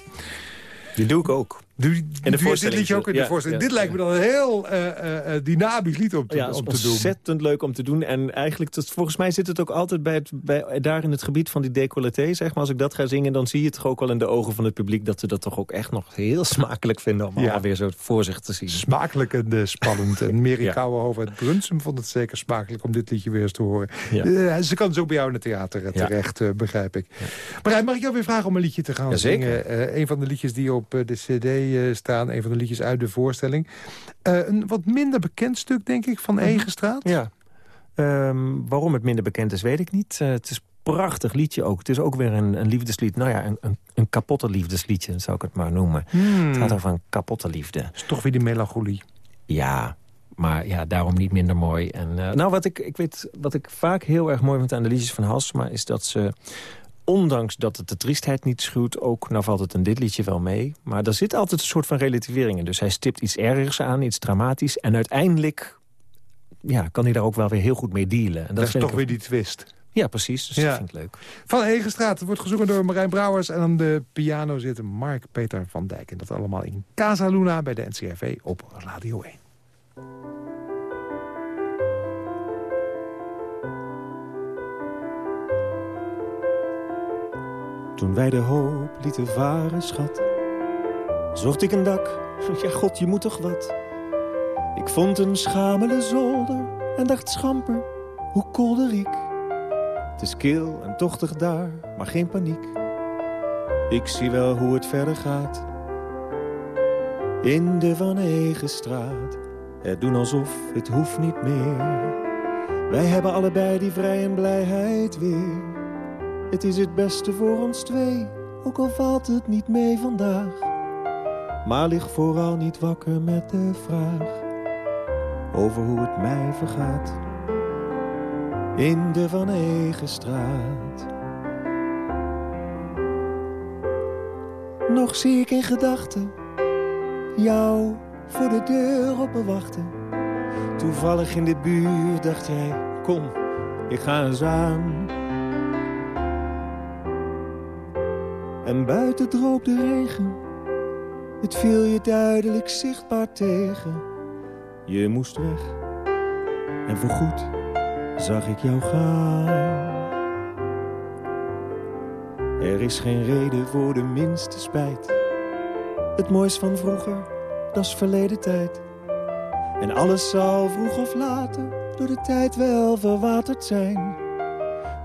Die doe ik ook. Doe, In de je dit voorstelling liedje ook in de ja, voorstelling? ja, dit lijkt me dan een heel eh, dynamisch lied om te, Ja, om te doen. ontzettend leuk om te doen. En eigenlijk, volgens mij zit het ook altijd bij het, bij, daar in het gebied van die decolleté. Zeg maar. Als ik dat ga zingen, dan zie je het toch ook wel in de ogen van het publiek... dat ze dat toch ook echt nog heel smakelijk vinden... om Ja. allemaal weer zo voor zich te zien. Smakelijk en spannend. En Mary Ja. Kouwenhoven uit Brunsum vond het zeker smakelijk om dit liedje weer eens te horen. Ze kan zo bij jou in het theater terecht, begrijp ik. Marijn, mag ik jou weer vragen om een liedje te gaan zingen? Een van de liedjes die op de cd eh, staan, een van de liedjes uit de voorstelling. Eh, een wat minder bekend stuk, denk ik, van Egenstraat. Mhm. Ja. Ehm, waarom het minder bekend is, weet ik niet. Eh, het is een prachtig liedje ook. Het is ook weer een, een liefdeslied. Nou ja, een, een, een kapotte liefdesliedje, zou ik het maar noemen. Hmm, Het gaat over een kapotte liefde. is toch weer die melancholie. Ja, maar ja, daarom niet minder mooi. En, nou, wat ik, ik weet, wat ik vaak heel erg mooi vind aan de liedjes van Halsema... is dat ze, ondanks dat het de triestheid niet schuwt... ook, nou valt het in dit liedje wel mee... maar er zit altijd een soort van relativering in. Dus hij stipt iets ergers aan, iets dramatisch... en uiteindelijk ja, kan hij daar ook wel weer heel goed mee dealen. En Dat, is toch ik- weer die twist. Ja, precies. Dus Ja. dat vind ik leuk. Van Egenstraat. Het wordt gezongen door Marijn Brouwers. En aan de piano zit Mark Peter van Dijk. En dat allemaal in Casa Luna bij de NCRV op Radio 1. Toen wij de hoop lieten varen, schat, zocht ik een dak. Ja, god, je moet toch wat? Ik vond een schamele zolder en dacht schamper, hoe kolderiek. Het is kil en tochtig daar, maar geen paniek. Ik zie wel hoe het verder gaat. In de Van Egenstraat, het doen alsof het hoeft niet meer. Wij hebben allebei die vrij en blijheid weer. Het is het beste voor ons twee, ook al valt het niet mee vandaag. Maar lig vooral niet wakker met de vraag over hoe het mij vergaat. In de Van Egenstraat. Nog zie ik in gedachten jou voor de deur op me wachten. Toevallig in de buurt dacht jij, kom, ik ga eens aan. En buiten droop de regen. Het viel je duidelijk zichtbaar tegen. Je moest weg. En voorgoed zag ik jou gaan. Er is geen reden voor de minste spijt. Het moois van vroeger, dat is verleden tijd. En alles zal vroeg of later door de tijd wel verwaterd zijn.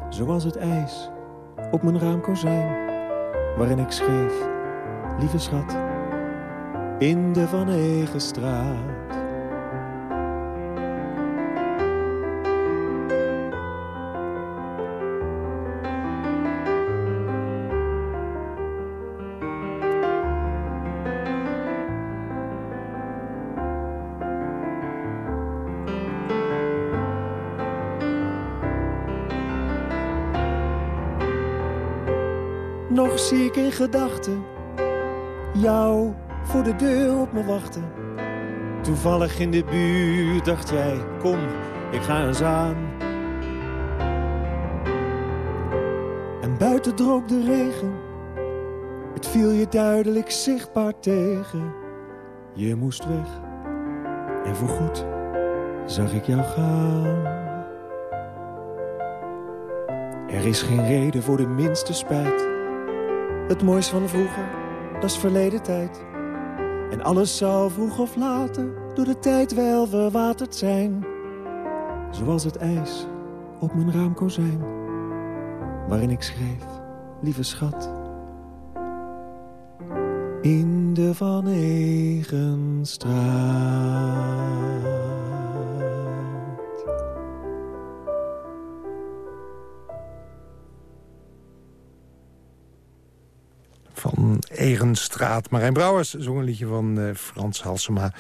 Zoals het ijs op mijn raamkozijn waarin ik schreef, lieve schat, in de Van Egenstraat. In gedachten jou voor de deur op me wachten. Toevallig in de buurt dacht jij, kom, ik ga eens aan. En buiten droop de regen, het viel je duidelijk zichtbaar tegen. Je moest weg, en voorgoed zag ik jou gaan. Er is geen reden voor de minste spijt. Het mooiste van vroeger, dat is verleden tijd. En alles zal vroeg of later door de tijd wel verwaterd zijn. Zoals het ijs op mijn raamkozijn. Waarin ik schreef, lieve schat. In de Van Egenstraat. Van Egenstraat. Marijn Brouwers zong een liedje van eh, Frans Halsema.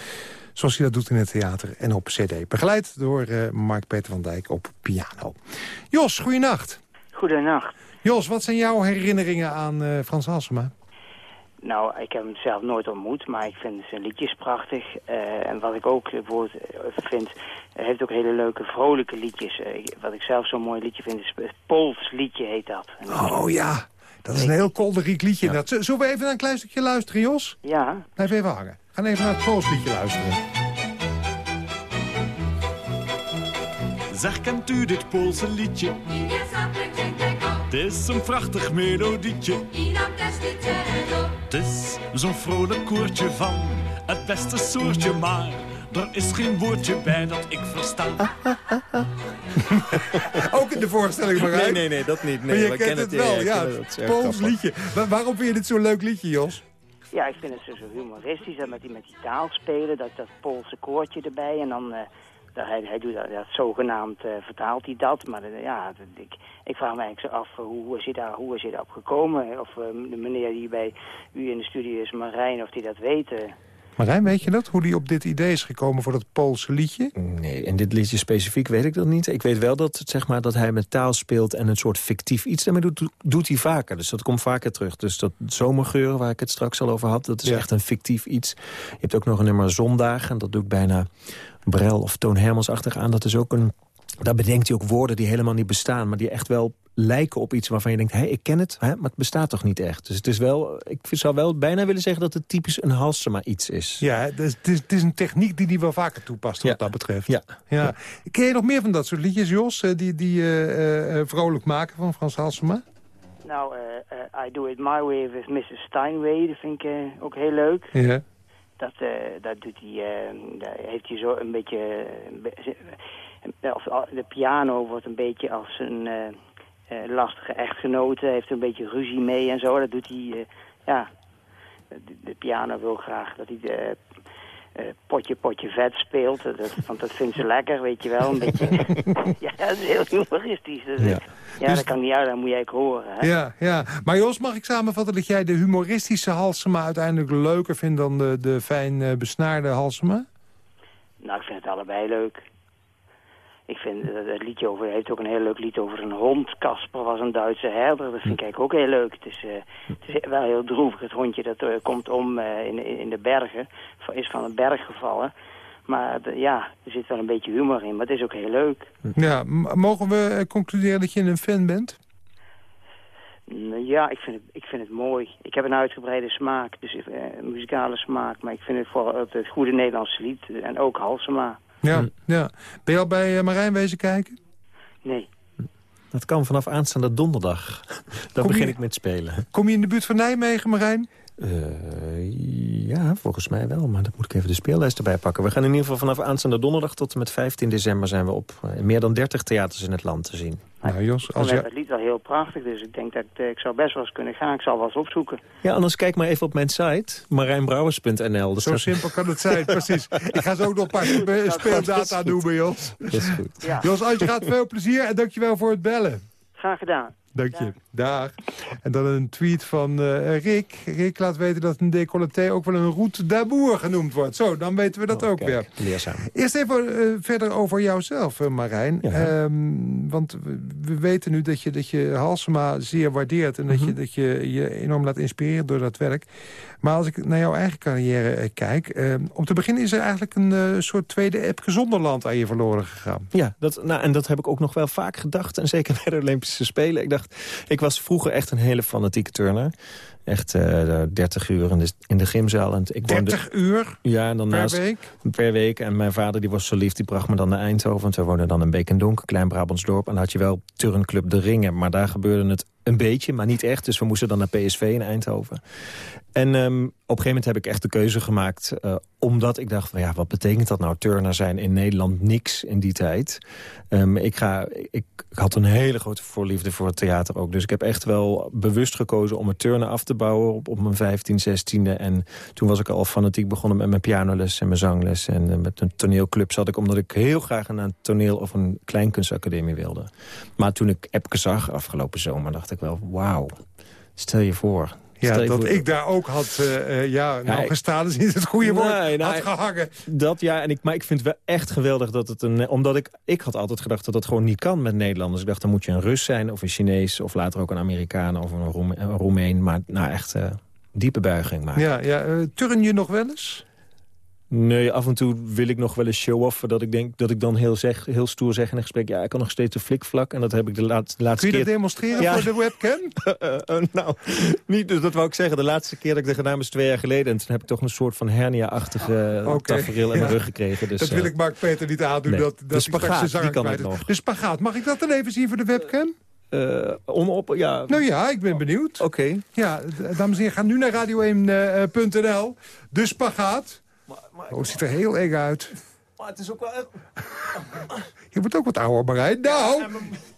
Zoals hij dat doet in het theater en op cd. Begeleid door eh, Mark-Peter van Dijk op piano. Jos, goeienacht. Goedenacht. Jos, wat zijn jouw herinneringen aan eh, Frans Halsema? Nou, ik heb hem zelf nooit ontmoet, maar ik vind zijn liedjes prachtig. En wat ik ook bijvoorbeeld vind, hij heeft ook hele leuke, vrolijke liedjes. Wat ik zelf zo'n mooi liedje vind, is het Pools liedje heet dat. En Oh ja, dat is een heel kolderiek liedje. Dat, zullen we even naar een klein stukje luisteren, Jos? Ja, Blijf even hangen. Gaan even naar het Pools liedje luisteren. Zeg, kent u dit Poolse liedje? Het is een prachtig melodietje. Het is zo'n vrolijk koortje van het beste soortje, maar er is geen woordje bij dat ik versta. Ook in de voorstelling, Marijn. Nee, nee, nee, dat niet. Nee, maar je we kent kennen het wel, ja, Pools liedje. Wa- waarom vind je dit zo'n leuk liedje, Jos? ja ik vind het zo, zo humoristisch, dat met die, met die taal spelen, dat, dat Poolse koortje erbij. En dan, eh, dat hij, hij doet dat, dat zogenaamd, eh, vertaalt hij dat. Maar eh, ja, dat- ik, ik vraag me eigenlijk zo af, hoe, hoe, is hij daar, hoe is hij daarop gekomen? Of eh, de meneer die bij u in de studio is, Marijn, of die dat weet... Marijn, weet je dat? Hoe die op dit idee is gekomen voor dat Poolse liedje? Nee, en dit liedje specifiek weet ik dat niet. Ik weet wel dat, zeg maar, dat hij met taal speelt en een soort fictief iets daarmee doet, doet hij vaker. Dus dat komt vaker terug. Dus dat zomergeuren waar ik het straks al over had, dat is Ja. echt een fictief iets. Je hebt ook nog een nummer Zondagen, dat doe ik bijna Brel of Toon Hermans-achtig aan. Dat is ook een, daar bedenkt hij ook woorden die helemaal niet bestaan, maar die echt wel lijken op iets waarvan je denkt, hé, ik ken het, hè, maar het bestaat toch niet echt. Dus het is wel, ik zou wel bijna willen zeggen dat het typisch een Halsema iets is. Ja, het is, het is, een techniek die hij wel vaker toepast wat Ja. dat betreft. Ja. Ja. Ken je nog meer van dat soort liedjes, Jos, eh, die, die eh, eh, vrolijk maken van Frans Halsema? Nou, eh, eh, I Do It My Way with Mrs. Steinway, dat vind ik ook heel leuk. Ja. Dat, eh, dat doet hij, eh, daar heeft hij zo een beetje, eh, eh, of de piano wordt een beetje als een eh, eh, lastige echtgenote, heeft een beetje ruzie mee en zo. Dat doet hij, eh, ja, de, de piano wil graag dat hij de eh, potje potje vet speelt, dat, want dat vindt ze lekker, weet je wel, een beetje. ja, dat is heel humoristisch. Dus, Ja. ja, Dus- dat kan niet uit, dat moet jij ook horen. Hè? Ja, ja. Maar Jos, mag ik samenvatten dat jij de humoristische Halsema uiteindelijk leuker vindt dan de, de fijn eh, besnaarde Halsema? Nou, ik vind het allebei leuk. Ik vind eh, het liedje over, hij heeft ook een heel leuk lied over een hond. Casper was een Duitse herder. Dat vind ik ook heel leuk. Het is, eh, het is wel heel droevig. Het hondje dat eh, komt om eh, in, in de bergen. Is van een berg gevallen. Maar ja, er zit wel een beetje humor in. Maar het is ook heel leuk. Ja, mogen we eh, concluderen dat je een fan bent? Ja, ik vind, het, ik vind het mooi. Ik heb een uitgebreide smaak, dus eh, een muzikale smaak. Maar ik vind het voor het, goede Nederlandse lied eh, en ook Halsema. Ja, ja. Ben je al bij eh, Marijn wezen kijken? Nee. Dat kan vanaf aanstaande donderdag. Dan Kom begin je- ik met spelen. Kom je in de buurt van Nijmegen, Marijn? Eh, ja, volgens mij wel. Maar dan moet ik even de speellijst erbij pakken. We gaan in ieder geval vanaf aanstaande donderdag tot en met 15 december... zijn we op eh, meer dan 30 theaters in het land te zien. Nou Jos, als je... het lied wel heel prachtig, dus ik denk dat eh, ik zou best wel eens kunnen gaan. Ik zal wel eens opzoeken. Ja, anders kijk maar even op mijn site, marijnbrouwers.nl. Zo staat- simpel kan het zijn, precies. Ik ga zo ook nog een paar spe- speeldata noemen, Jos. Dat is goed. Ja, Jos, als je gaat, veel plezier en dankjewel voor het bellen. graag gedaan. Dank je. Dag. En dan een tweet van uh, Rick. Rick laat weten dat een decolleté ook wel een route d'amour genoemd wordt. Zo, dan weten we dat Oh, ook kijk, weer. Leerzaam. Eerst even eh, verder over jouzelf, eh, Marijn. Ja. Ehm, want we, we weten nu dat je, dat je Halsema zeer waardeert... en dat, Mhm. je, dat je je enorm laat inspireren door dat werk. Maar als ik naar jouw eigen carrière eh, kijk... eh, om te beginnen is er eigenlijk een eh, soort tweede Epke Zonderland aan je verloren gegaan. Ja, dat, nou, en dat heb ik ook nog wel vaak gedacht. En zeker bij de Olympische Spelen. Ik dacht, ik was vroeger echt een hele fanatieke turner. Echt eh 30 uur in de, in de gymzaal. En ik woonde, 30 uur ja, en dan per naast, week? per week. En mijn vader die was zo lief, die bracht me dan naar Eindhoven. Want we woonden dan in Beek en Donk, klein Brabants dorp. En dan had je wel turnclub De Ringen. Maar daar gebeurde het een beetje, maar niet echt. Dus we moesten dan naar PSV in Eindhoven. En ehm, op een gegeven moment heb ik echt de keuze gemaakt... eh, omdat ik dacht, van, ja, wat betekent dat nou, turner zijn in Nederland? Niks in die tijd. Ehm, ik, ga, ik, had een hele grote voorliefde voor het theater ook. Dus ik heb echt wel bewust gekozen om het turnen af te bouwen... op, op mijn 15, 16e. En toen was ik al fanatiek begonnen met mijn pianoles en mijn zangles. En eh, met een toneelclub zat ik... omdat ik heel graag naar een toneel- of een kleinkunstacademie wilde. Maar toen ik Epke zag afgelopen zomer, dacht ik wel... wauw, stel je voor... Ja, je dat voor- ik daar ook had, eh, ja, nou Ja, gestaan is niet het goede woord, had gehangen. Dat ja, en ik, maar ik vind het wel echt geweldig dat het een... Omdat ik, ik had altijd gedacht dat dat gewoon niet kan met Nederlanders. Ik dacht, dan moet je een Rus zijn of een Chinees... of later ook een Amerikaan of een, Roeme- een Roemeen. Maar nou, echt eh, diepe buiging maken. Ja, ja turn je nog wel eens? Nee, af en toe wil ik nog wel eens show-offen... dat ik denk dat ik dan heel, zeg, heel stoer zeg in een gesprek... ja, ik kan nog steeds een flikvlak. En dat heb ik de laatste, de laatste Kun je dat keer... demonstreren Ja. voor de webcam? Eh, nou, niet, dus dat wou ik zeggen. De laatste keer dat ik dat gedaan was twee jaar geleden. En toen heb ik toch een soort van hernia-achtige uh, tafereel in mijn rug gekregen. Dus, dat wil ik Mark Peter niet aandoen. nee. Dat, dat De spagaat, die kan ik nog. De spagaat, mag ik dat dan even zien voor de webcam? eh, onop, ja. Nou ja, ik ben benieuwd. Oké. Ja, dames en heren, ga nu naar radio1.nl. De spagaat. Oh, het ziet er heel eng uit. Maar het is ook wel echt... Je wordt ook wat ouder, Marijn. Nou,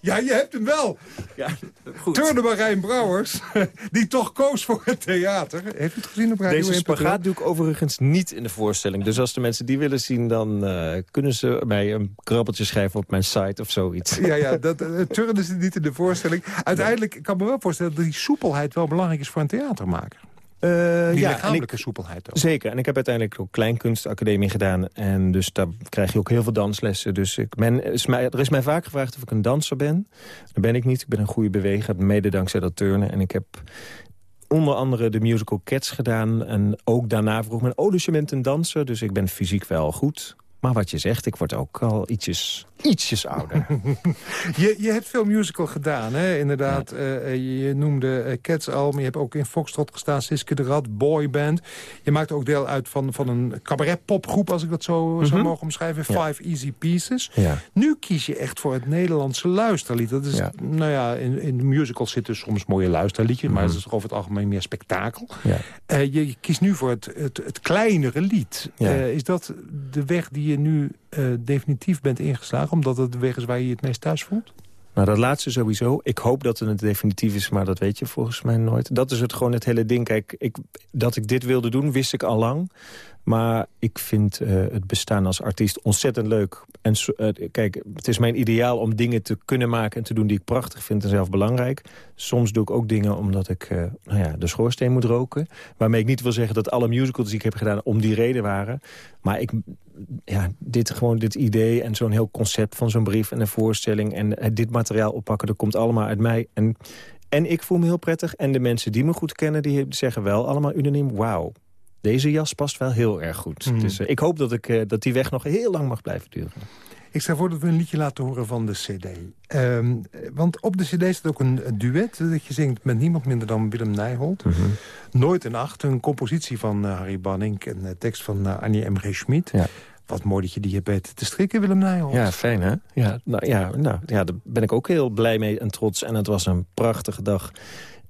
ja, je hebt hem wel. Ja, goed. Turner Marijn Brouwers, die toch koos voor het theater. Heeft u het gezien op radio Deze 1.nl? spagaat doe ik overigens niet in de voorstelling. Dus als de mensen die willen zien, dan eh, kunnen ze mij een krabbeltje schrijven op mijn site of zoiets. Ja, ja, dat, uh, turnen is niet in de voorstelling. Uiteindelijk kan ik me wel voorstellen dat die soepelheid wel belangrijk is voor een theatermaker. Die ja, en ik, lichamelijke soepelheid ook. zeker. En ik heb uiteindelijk ook kleinkunstacademie gedaan. En dus daar krijg je ook heel veel danslessen. Dus ik ben, is mij, er is mij vaak gevraagd of ik een danser ben. Dat ben ik niet. Ik ben een goede beweger, mede dankzij dat turnen. En ik heb onder andere de musical Cats gedaan. En ook daarna vroeg men, oh, dus je bent een danser. Dus ik ben fysiek wel goed. Maar wat je zegt, ik word ook al ietsjes, ietsjes ouder. Je, je hebt veel musical gedaan, hè? inderdaad. Uh, je noemde uh, Cats al, maar je hebt ook in Foxtrot gestaan... Siske de Rad, boyband. Je maakt ook deel uit van, van een cabaret-popgroep... als ik dat zo mm -hmm. zou mogen omschrijven. Ja. Five Easy Pieces. Ja. Nu kies je echt voor het Nederlandse luisterlied. Dat is, nou ja, in, in de musicals zitten soms mooie luisterliedjes... maar Mhm. het is toch over het algemeen meer spektakel. Uh, je, je kiest nu voor het, het, het kleinere lied. Uh, is dat de weg die je nu uh, definitief bent ingeslagen? Omdat het de weg is waar je je het meest thuis voelt? Nou, dat laatste sowieso. Ik hoop dat het definitief is, maar dat weet je volgens mij nooit. Dat is het gewoon het hele ding. Kijk, ik, dat ik dit wilde doen, wist ik al lang. Maar ik vind uh, het bestaan als artiest ontzettend leuk. En uh, kijk, het is mijn ideaal om dingen te kunnen maken en te doen die ik prachtig vind en zelf belangrijk. Soms doe ik ook dingen omdat ik uh, nou ja, de schoorsteen moet roken. Waarmee ik niet wil zeggen dat alle musicals die ik heb gedaan om die reden waren. Maar ik, ja, dit, gewoon dit idee en zo'n heel concept van zo'n brief en een voorstelling... en dit materiaal oppakken, dat komt allemaal uit mij. En, en ik voel me heel prettig. En de mensen die me goed kennen, die zeggen wel allemaal unaniem... wauw, deze jas past wel heel erg goed. Mm. Dus uh, ik hoop dat, ik, uh, dat die weg nog heel lang mag blijven duren. Ik stel voor dat we een liedje laten horen van de cd. Um, want op de cd staat ook een, duet dat je zingt met niemand minder dan Willem Nijholt. Mm -hmm. Nooit een acht, een compositie van Harry Banning... en tekst van Annie M. G. Schmid. Ja. Wat mooi dat je die hebt weten te strikken, Willem Nijholt. Ja, fijn hè? Ja, nou, ja, nou, ja, daar ben ik ook heel blij mee en trots. En het was een prachtige dag.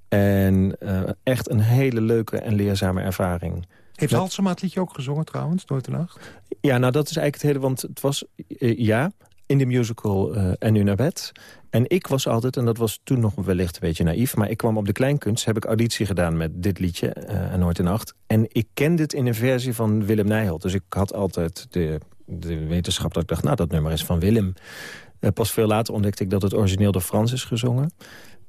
En uh, echt een hele leuke en leerzame ervaring. Heeft dat... Halsema het liedje ook gezongen trouwens, Nooit een Nacht? Ja, nou dat is eigenlijk het hele, want het was, uh, ja, in de musical uh, En nu naar bed. En ik was altijd, en dat was toen nog wellicht een beetje naïef... maar ik kwam op de Kleinkunst, heb ik auditie gedaan met dit liedje, uh, En Nooit een Nacht. En ik kende het in een versie van Willem Nijholt. Dus ik had altijd de, de wetenschap dat ik dacht, nou dat nummer is van Willem. Uh, pas veel later ontdekte ik dat het origineel door Frans is gezongen.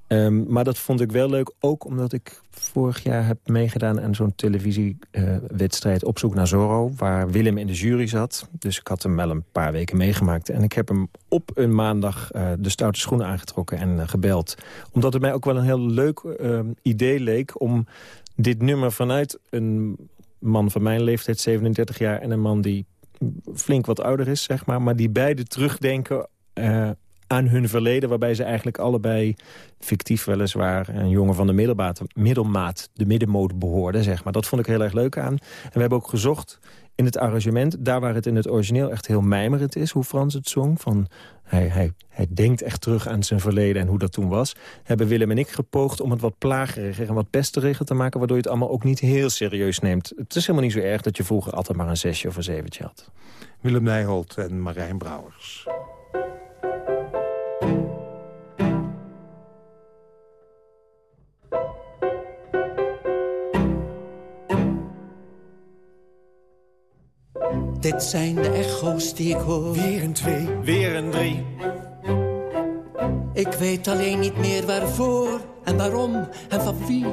Ehm, maar dat vond ik wel leuk, ook omdat ik vorig jaar heb meegedaan... aan zo'n televisiewedstrijd Op zoek naar Zorro... waar Willem in de jury zat. Dus ik had hem wel een paar weken meegemaakt. En ik heb hem op een maandag uh, de stoute schoenen aangetrokken en uh, gebeld. Omdat het mij ook wel een heel leuk uh, idee leek... om dit nummer vanuit een man van mijn leeftijd, 37 jaar... en een man die flink wat ouder is, zeg maar... maar die beide terugdenken uh, aan hun verleden... waarbij ze eigenlijk allebei fictief weliswaar... een jongen van de middelmaat, middelmaat de middenmoot behoorden, zeg maar. Dat vond ik heel erg leuk aan. En we hebben ook gezocht in het arrangement... daar waar het in het origineel echt heel mijmerend is... hoe Frans het zong, van hij, hij, hij denkt echt terug aan zijn verleden en hoe dat toen was... hebben Willem en ik gepoogd om het wat plageriger en wat pesteriger te maken... waardoor je het allemaal ook niet heel serieus neemt. Het is helemaal niet zo erg dat je vroeger altijd maar een zesje of een zeventje had. Willem Nijholt en Marijn Brouwers. Dit zijn de echo's die ik hoor. Weer een twee, weer een drie. Ik weet alleen niet meer waarvoor en waarom en van wie.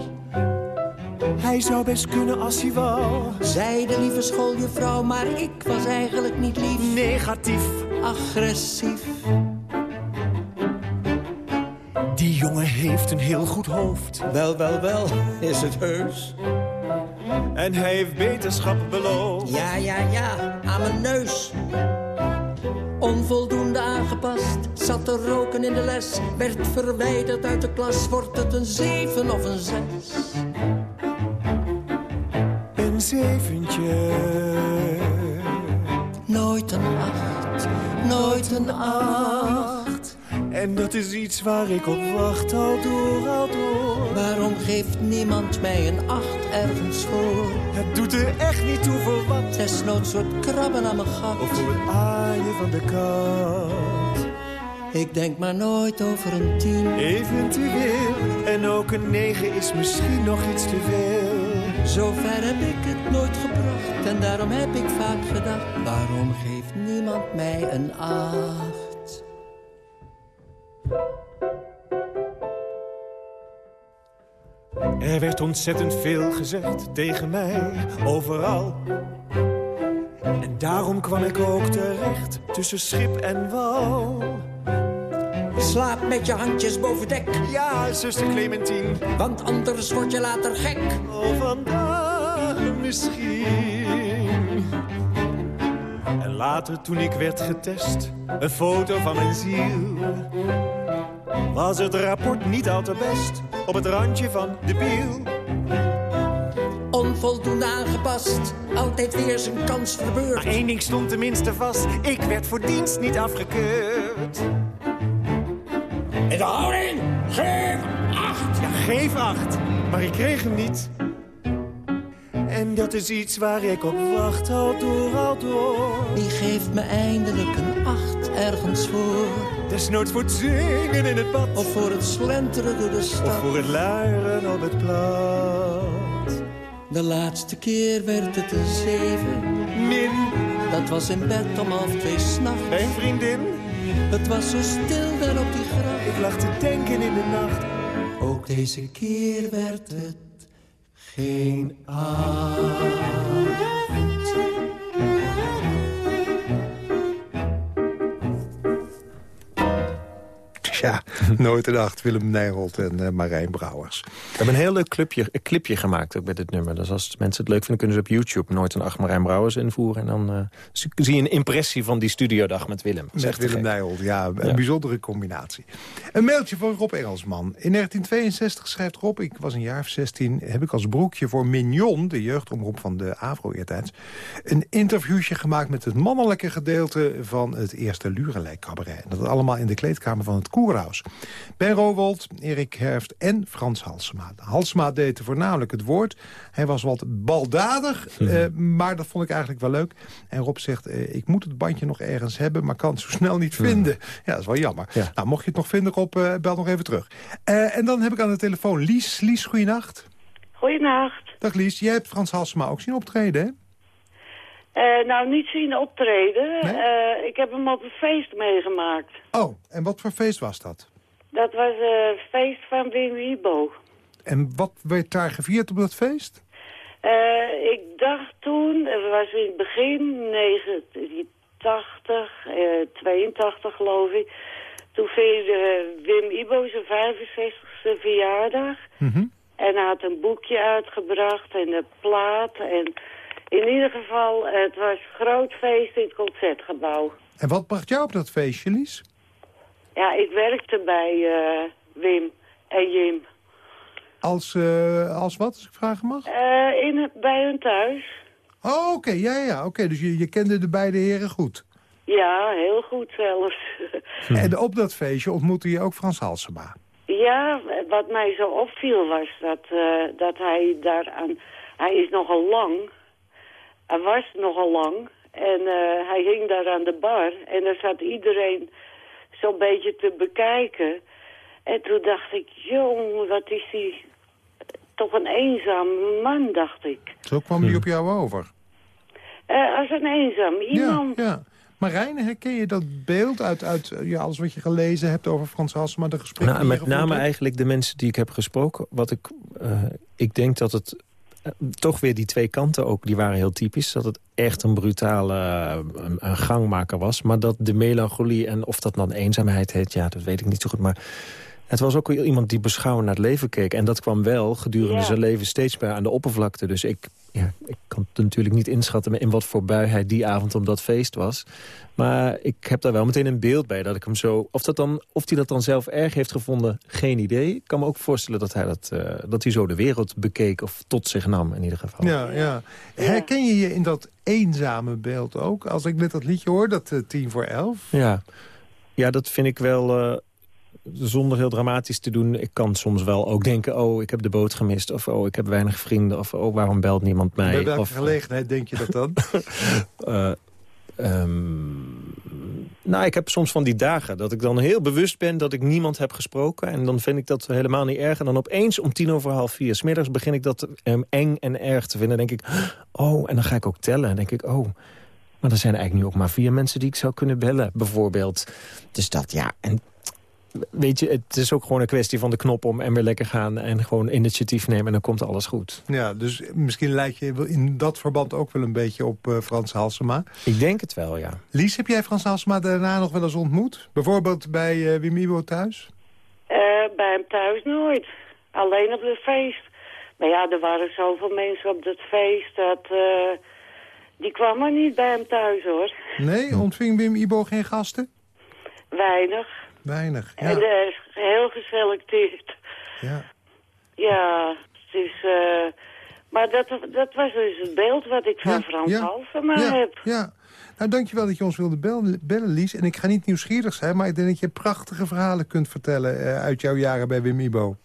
Hij zou best kunnen als hij wou. Zij de lieve schooljuffrouw, maar ik was eigenlijk niet lief. Negatief. Agressief. Die jongen heeft een heel goed hoofd. Wel, wel, wel, is het heus. En hij heeft beterschap beloofd. Ja, ja, ja, aan mijn neus. Onvoldoende aangepast, zat te roken in de les. Werd verwijderd uit de klas, wordt het een zeven of een zes? Een zeventje. Nooit een acht, nooit een acht. En dat is iets waar ik op wacht, al door, al door. Waarom geeft niemand mij een acht ergens voor? Het doet er echt niet toe voor wat. Desnoods soort krabben aan mijn gat. Of voor het aaien van de kat. Ik denk maar nooit over een tien. Eventueel. En ook een negen is misschien nog iets te veel. Zover heb ik het nooit gebracht. En daarom heb ik vaak gedacht. Waarom geeft niemand mij een acht? Er werd ontzettend veel gezegd tegen mij, overal. En daarom kwam ik ook terecht, tussen schip en wal. Slaap met je handjes boven dek. Ja, zuster Clementine. Want anders word je later gek. Oh, vandaag misschien. En later toen ik werd getest, een foto van mijn ziel. Was het rapport niet al te best, op het randje van de biel. Onvoldoende aangepast, altijd weer zijn kans verbeurd. Maar één ding stond tenminste vast, ik werd voor dienst niet afgekeurd. In de houding, geef acht! Ja, geef acht, maar ik kreeg hem niet. En dat is iets waar ik op wacht, al door, al door. Wie geeft me eindelijk een acht ergens voor? Desnoods voor het zingen in het bad. Of voor het slenteren door de stad. Of voor het luieren op het plat. De laatste keer werd het een zeven. Min. Dat was in bed om half twee s'nachts. Mijn vriendin. Het was zo stil daar op die gracht. Ik lag te denken in de nacht. Ook deze keer werd het geen acht. Ja, nooit een acht. Willem Nijholt en uh, Marijn Brouwers. We hebben een heel leuk clipje, een clipje gemaakt ook bij dit nummer. Dus als mensen het leuk vinden, kunnen ze op YouTube nooit een acht Marijn Brouwers invoeren. En dan uh, zie je een impressie van die studiodag met Willem. Met Willem Nijholt, ja. Een ja. bijzondere combinatie. Een mailtje van Rob Engelsman. In 1962 schrijft Rob, ik was een jaar of 16... heb ik als broekje voor Mignon, de jeugdomroep van de AVRO eertijds... een interviewtje gemaakt met het mannelijke gedeelte van het eerste Lurelei cabaret. En dat allemaal in de kleedkamer van het Koer Ben Rowold, Erik Herft en Frans Halsema. Halsema deed voornamelijk het woord. Hij was wat baldadig, uh, maar dat vond ik eigenlijk wel leuk. En Rob zegt, uh, ik moet het bandje nog ergens hebben... maar kan het zo snel niet vinden. Ja, dat is wel jammer. Ja. Nou, mocht je het nog vinden, Rob, uh, bel nog even terug. en dan heb ik aan de telefoon Lies. Lies, goeienacht. Goeienacht. Dag Lies, jij hebt Frans Halsema ook zien optreden, hè? Uh, nou, niet zien optreden. Nee? Uh, ik heb hem op een feest meegemaakt. Oh, en wat voor feest was dat? Dat was een feest van Wim Ibo. En wat werd daar gevierd op dat feest? Eh, ik dacht toen, het was in het begin, 1980, eh 82 geloof ik. Toen vierde Wim Ibo zijn 65ste verjaardag. En hij had een boekje uitgebracht en een plaat. En in ieder geval, het was groot feest in het Concertgebouw. En wat bracht jou op dat feestje, Lies? Ja, ik werkte bij eh, Wim en Jim. Als, eh, als wat, als ik vragen mag? Eh, in, bij hun thuis. Oh, oké, ja, ja, oké. Dus je, je kende de beide heren goed. Ja, heel goed zelfs. En op dat feestje ontmoette je ook Frans Halsema. Ja, wat mij zo opviel was dat, dat hij daaraan... Hij is nogal lang. Hij was nogal lang. En eh, hij hing daar aan de bar. En daar zat iedereen zo'n beetje te bekijken. En toen dacht ik, jong, wat is hij... Toch een eenzaam man, dacht ik. Zo kwam die op jou over. Eh, als een eenzaam iemand. Ja, ja. Marijn, herken je dat beeld uit, uit eh, ja, alles wat je gelezen hebt over Frans Halsema, de gesprekken Nou, die met name eigenlijk de mensen die ik heb gesproken. Wat ik, eh, ik denk dat het toch weer die twee kanten ook, die waren heel typisch. Dat het echt een brutale eh, een, een gangmaker was. Maar dat de melancholie en of dat dan eenzaamheid heet, ja, dat weet ik niet zo goed. Maar het was ook iemand die beschouwend naar het leven keek. En dat kwam wel gedurende Ja. zijn leven steeds meer aan de oppervlakte. Dus ik, ja, ik kan het natuurlijk niet inschatten in wat voor bui hij die avond op dat feest was. Maar ik heb daar wel meteen een beeld bij dat ik hem zo... Of, dat dan, of hij dat dan zelf erg heeft gevonden, geen idee. Ik kan me ook voorstellen dat hij, dat, eh, dat hij zo de wereld bekeek... of tot zich nam in ieder geval. Ja, ja. Herken je je in dat eenzame beeld ook? Als ik net dat liedje hoor, dat eh, tien voor elf. Ja, ja dat vind ik wel... eh, zonder heel dramatisch te doen. Ik kan soms wel ook denken... oh, ik heb de boot gemist. Of oh, ik heb weinig vrienden. Of oh, waarom belt niemand mij? Bij welke of, gelegenheid denk je dat dan? Eh, ehm, nou, ik heb soms van die dagen dat ik dan heel bewust ben dat ik niemand heb gesproken. En dan vind ik dat helemaal niet erg. En dan opeens om tien over half vier smiddags begin ik dat ehm, eng en erg te vinden. Dan denk ik, oh, en dan ga ik ook tellen. En denk ik, oh, maar er zijn eigenlijk nu ook maar vier mensen die ik zou kunnen bellen, bijvoorbeeld. Dus dat, ja, en weet je, het is ook gewoon een kwestie van de knop om en weer lekker gaan en gewoon initiatief nemen en dan komt alles goed. ja, dus misschien lijkt je in dat verband ook wel een beetje op eh, Frans Halsema. Ik denk het wel, ja. Lies, heb jij Frans Halsema daarna nog wel eens ontmoet? Bijvoorbeeld bij eh Wim Ibo thuis? Eh, bij hem thuis nooit. Alleen op het feest. Maar ja, er waren zoveel mensen op dat feest dat... eh, die kwamen niet bij hem thuis, hoor. Nee, ontving Wim Ibo geen gasten? Weinig. Weinig, ja. En heel geselecteerd. ja. Ja, het is... eh, maar dat, dat was dus het beeld wat ik van Frans ja, Halsema ja, heb. Ja. Nou, dankjewel dat je ons wilde bel- bellen, Lies. En ik ga niet nieuwsgierig zijn, maar ik denk dat je prachtige verhalen kunt vertellen... eh, uit jouw jaren bij Wim Ibo.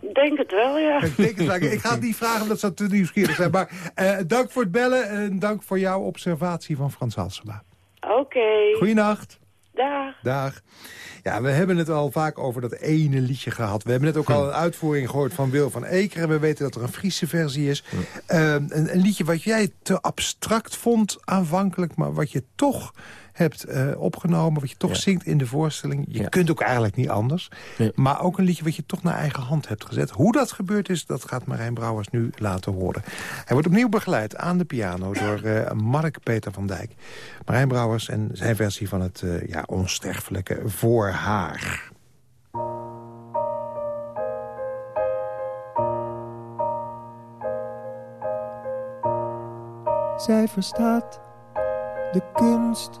Ik Denk het wel, ja. Ik, denk het wel. ik ga het niet vragen omdat ze te nieuwsgierig zijn. Maar eh, dank voor het bellen en dank voor jouw observatie van Frans Halsema. Oké. Goeienacht. Dag. Dag. Ja, we hebben het al vaak over dat ene liedje gehad. We hebben net ook al een uitvoering gehoord van Wil van Ekeren. We weten dat er een Friese versie is. Eh, een, een liedje wat jij te abstract vond aanvankelijk... maar wat je toch hebt eh, opgenomen, wat je toch zingt in de voorstelling. Je kunt ook eigenlijk niet anders. Maar ook een liedje wat je toch naar eigen hand hebt gezet. Hoe dat gebeurd is, dat gaat Marijn Brouwers nu laten horen. Hij wordt opnieuw begeleid aan de piano door eh, Mark Peter van Dijk. Marijn Brouwers en zijn versie van het eh, ja, onsterfelijke Voor haar. Zij verstaat de kunst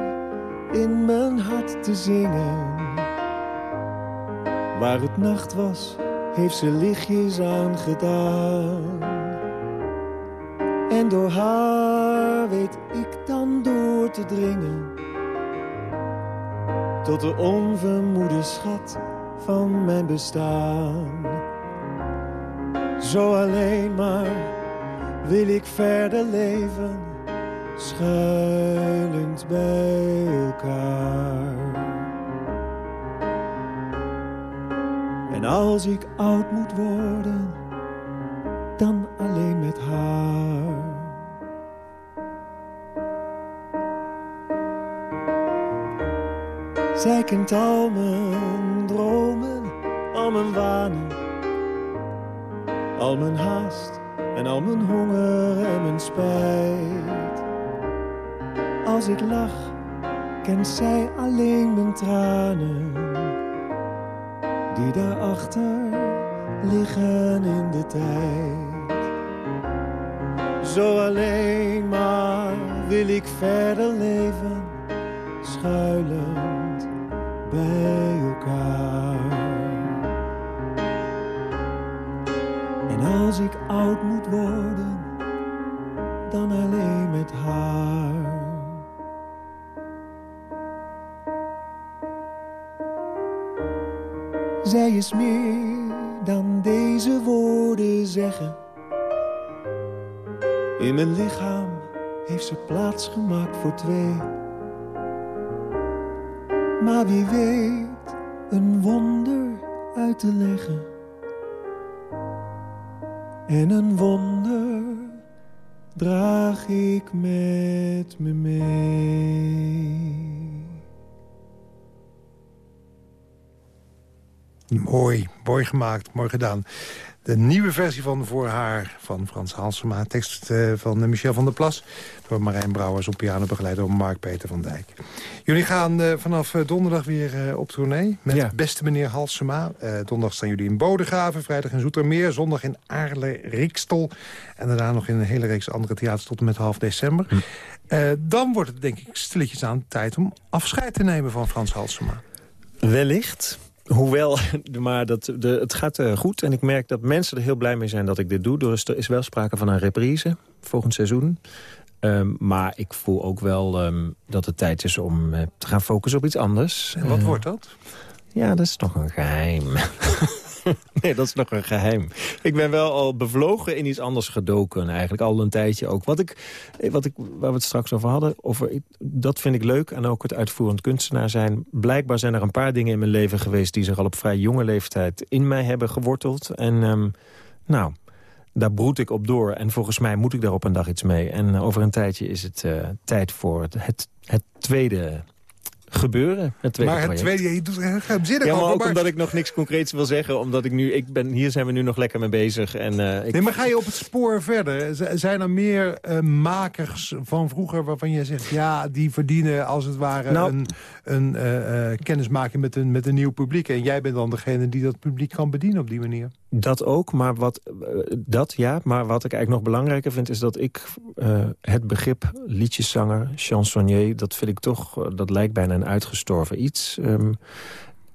in mijn hart te zingen. Waar het nacht was, heeft ze lichtjes aangedaan. En door haar weet ik dan door te dringen. Tot de onvermoede schat van mijn bestaan. Zo alleen maar wil ik verder leven, schuilend bij elkaar. En als ik oud moet worden, dan alleen met haar. Zij kent al mijn dromen, al mijn wanen, al mijn haast en al mijn honger en mijn spijt. Als ik lach, kent zij alleen mijn tranen, die daarachter liggen in de tijd. Zo alleen maar wil ik verder leven, schuilend bij elkaar. En als ik oud moet worden, dan alleen met haar. Zij is meer dan deze woorden zeggen. In mijn lichaam heeft ze plaats gemaakt voor twee. Maar wie weet een wonder uit te leggen. En een wonder draag ik met me mee. Mooi, mooi gemaakt, mooi gedaan. De nieuwe versie van Voor haar van Frans Halsema. Tekst uh, van Michel van der Plas. Door Marijn Brouwers op piano begeleid door Mark-Peter van Dijk. Jullie gaan uh, vanaf donderdag weer op tournee. Met ja. beste meneer Halsema. donderdag staan jullie in Bodegraven. Vrijdag in Zoetermeer. Zondag in Aarle-Rikstel. En daarna nog in een hele reeks andere theaters tot en met half december. Hm. dan wordt het denk ik stilletjes aan tijd om afscheid te nemen van Frans Halsema. Wellicht. Hoewel, maar dat, de, het gaat uh, goed. En ik merk dat mensen er heel blij mee zijn dat ik dit doe. Er is wel sprake van een reprise volgend seizoen. Um, maar ik voel ook wel um, dat het tijd is om uh, te gaan focussen op iets anders. En wat uh, wordt dat? Ja, dat is toch een geheim. nee, dat is nog een geheim. Ik ben wel al bevlogen in iets anders gedoken eigenlijk. Al een tijdje ook. Wat ik, wat ik, waar we het straks over hadden, over, dat vind ik leuk. En ook het uitvoerend kunstenaar zijn. Blijkbaar zijn er een paar dingen in mijn leven geweest... die zich al op vrij jonge leeftijd in mij hebben geworteld. En um, nou, daar broed ik op door. En volgens mij moet ik daar op een dag iets mee. En over een tijdje is het uh, tijd voor het, het tweede gebeuren. Het tweede maar het project. tweede, je doet er ja, maar over. ook omdat ik nog niks concreets wil zeggen. Omdat ik nu, ik ben, hier zijn we nu nog lekker mee bezig. En, uh, ik... Nee, maar ga je op het spoor verder? Z zijn er meer uh, makers van vroeger waarvan je zegt... ja, die verdienen als het ware nou, een, een uh, kennismaking met een, met een nieuw publiek. En jij bent dan degene die dat publiek kan bedienen op die manier. Dat ook, maar wat, dat ja. Maar wat ik eigenlijk nog belangrijker vind... is dat ik het begrip liedjeszanger, chansonnier... dat vind ik toch, dat lijkt bijna een uitgestorven iets. Um,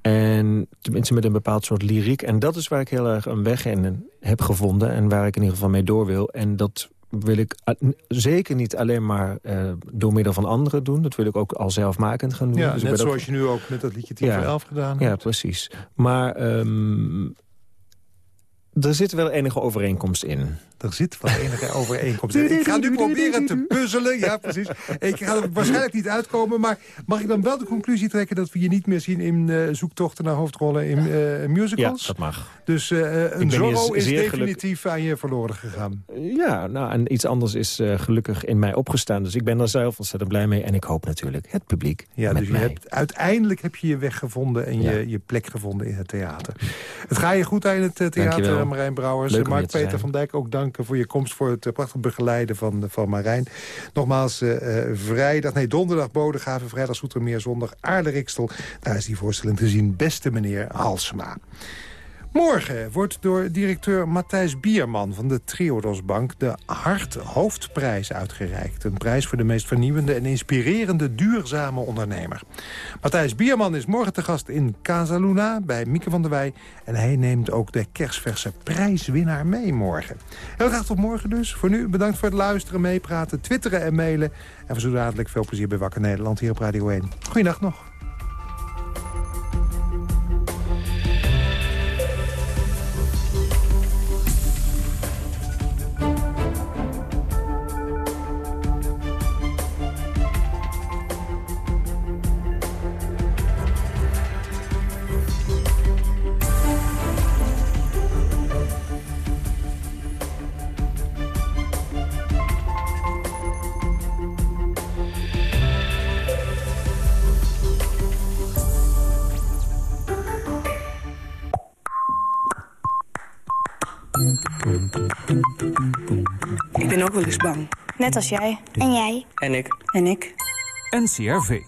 en tenminste met een bepaald soort lyriek. En dat is waar ik heel erg een weg in heb gevonden. En waar ik in ieder geval mee door wil. En dat wil ik zeker niet alleen maar uh, door middel van anderen doen. Dat wil ik ook al zelfmakend gaan doen. Ja, dus net zoals ook... je nu ook met dat liedje 10 ja, voor 11 gedaan hebt. Ja, precies. Maar um, er zit wel enige overeenkomst in. Er zit wel enige overeenkomst in. Ik ga nu proberen te puzzelen. Ja, precies. Ik ga er waarschijnlijk niet uitkomen. Maar mag ik dan wel de conclusie trekken... dat we je niet meer zien in uh, zoektochten naar hoofdrollen in uh, musicals? Ja, dat mag. Dus uh, een Zorro is definitief geluk... aan je verloren gegaan. Ja, nou, en iets anders is gelukkig in mij opgestaan. Dus ik ben daar zelf ontzettend blij mee. En ik hoop natuurlijk het publiek Ja, met dus je mij. hebt, uiteindelijk heb je je weg gevonden... en Ja. je, je plek gevonden in het theater. Het ga je goed aan in het theater, Dankjewel. Marijn Brouwers. Te Mark-Peter zijn. van Dijk, ook voor je komst... voor het eh, prachtig begeleiden van, van Marijn. Nogmaals, eh, eh, vrijdag, nee, donderdag Bodegraven... vrijdag Zoetermeer, zondag Aarde-Rikstel. Daar is die voorstelling te zien. Beste meneer Halsema. Morgen wordt door directeur Matthijs Bierman van de Triodosbank... de Hart Hoofdprijs uitgereikt. Een prijs voor de meest vernieuwende en inspirerende duurzame ondernemer. Matthijs Bierman is morgen te gast in Casa Luna bij Mieke van der Wij. En hij neemt ook de kerstverse prijswinnaar mee morgen. Heel graag tot morgen dus. Voor nu bedankt voor het luisteren, meepraten, twitteren en mailen. En voor zo dadelijk veel plezier bij Wakker Nederland hier op Radio 1. Goeiedag nog. Ook wel eens bang. Net als jij. En jij. En ik. En ik. NCRV.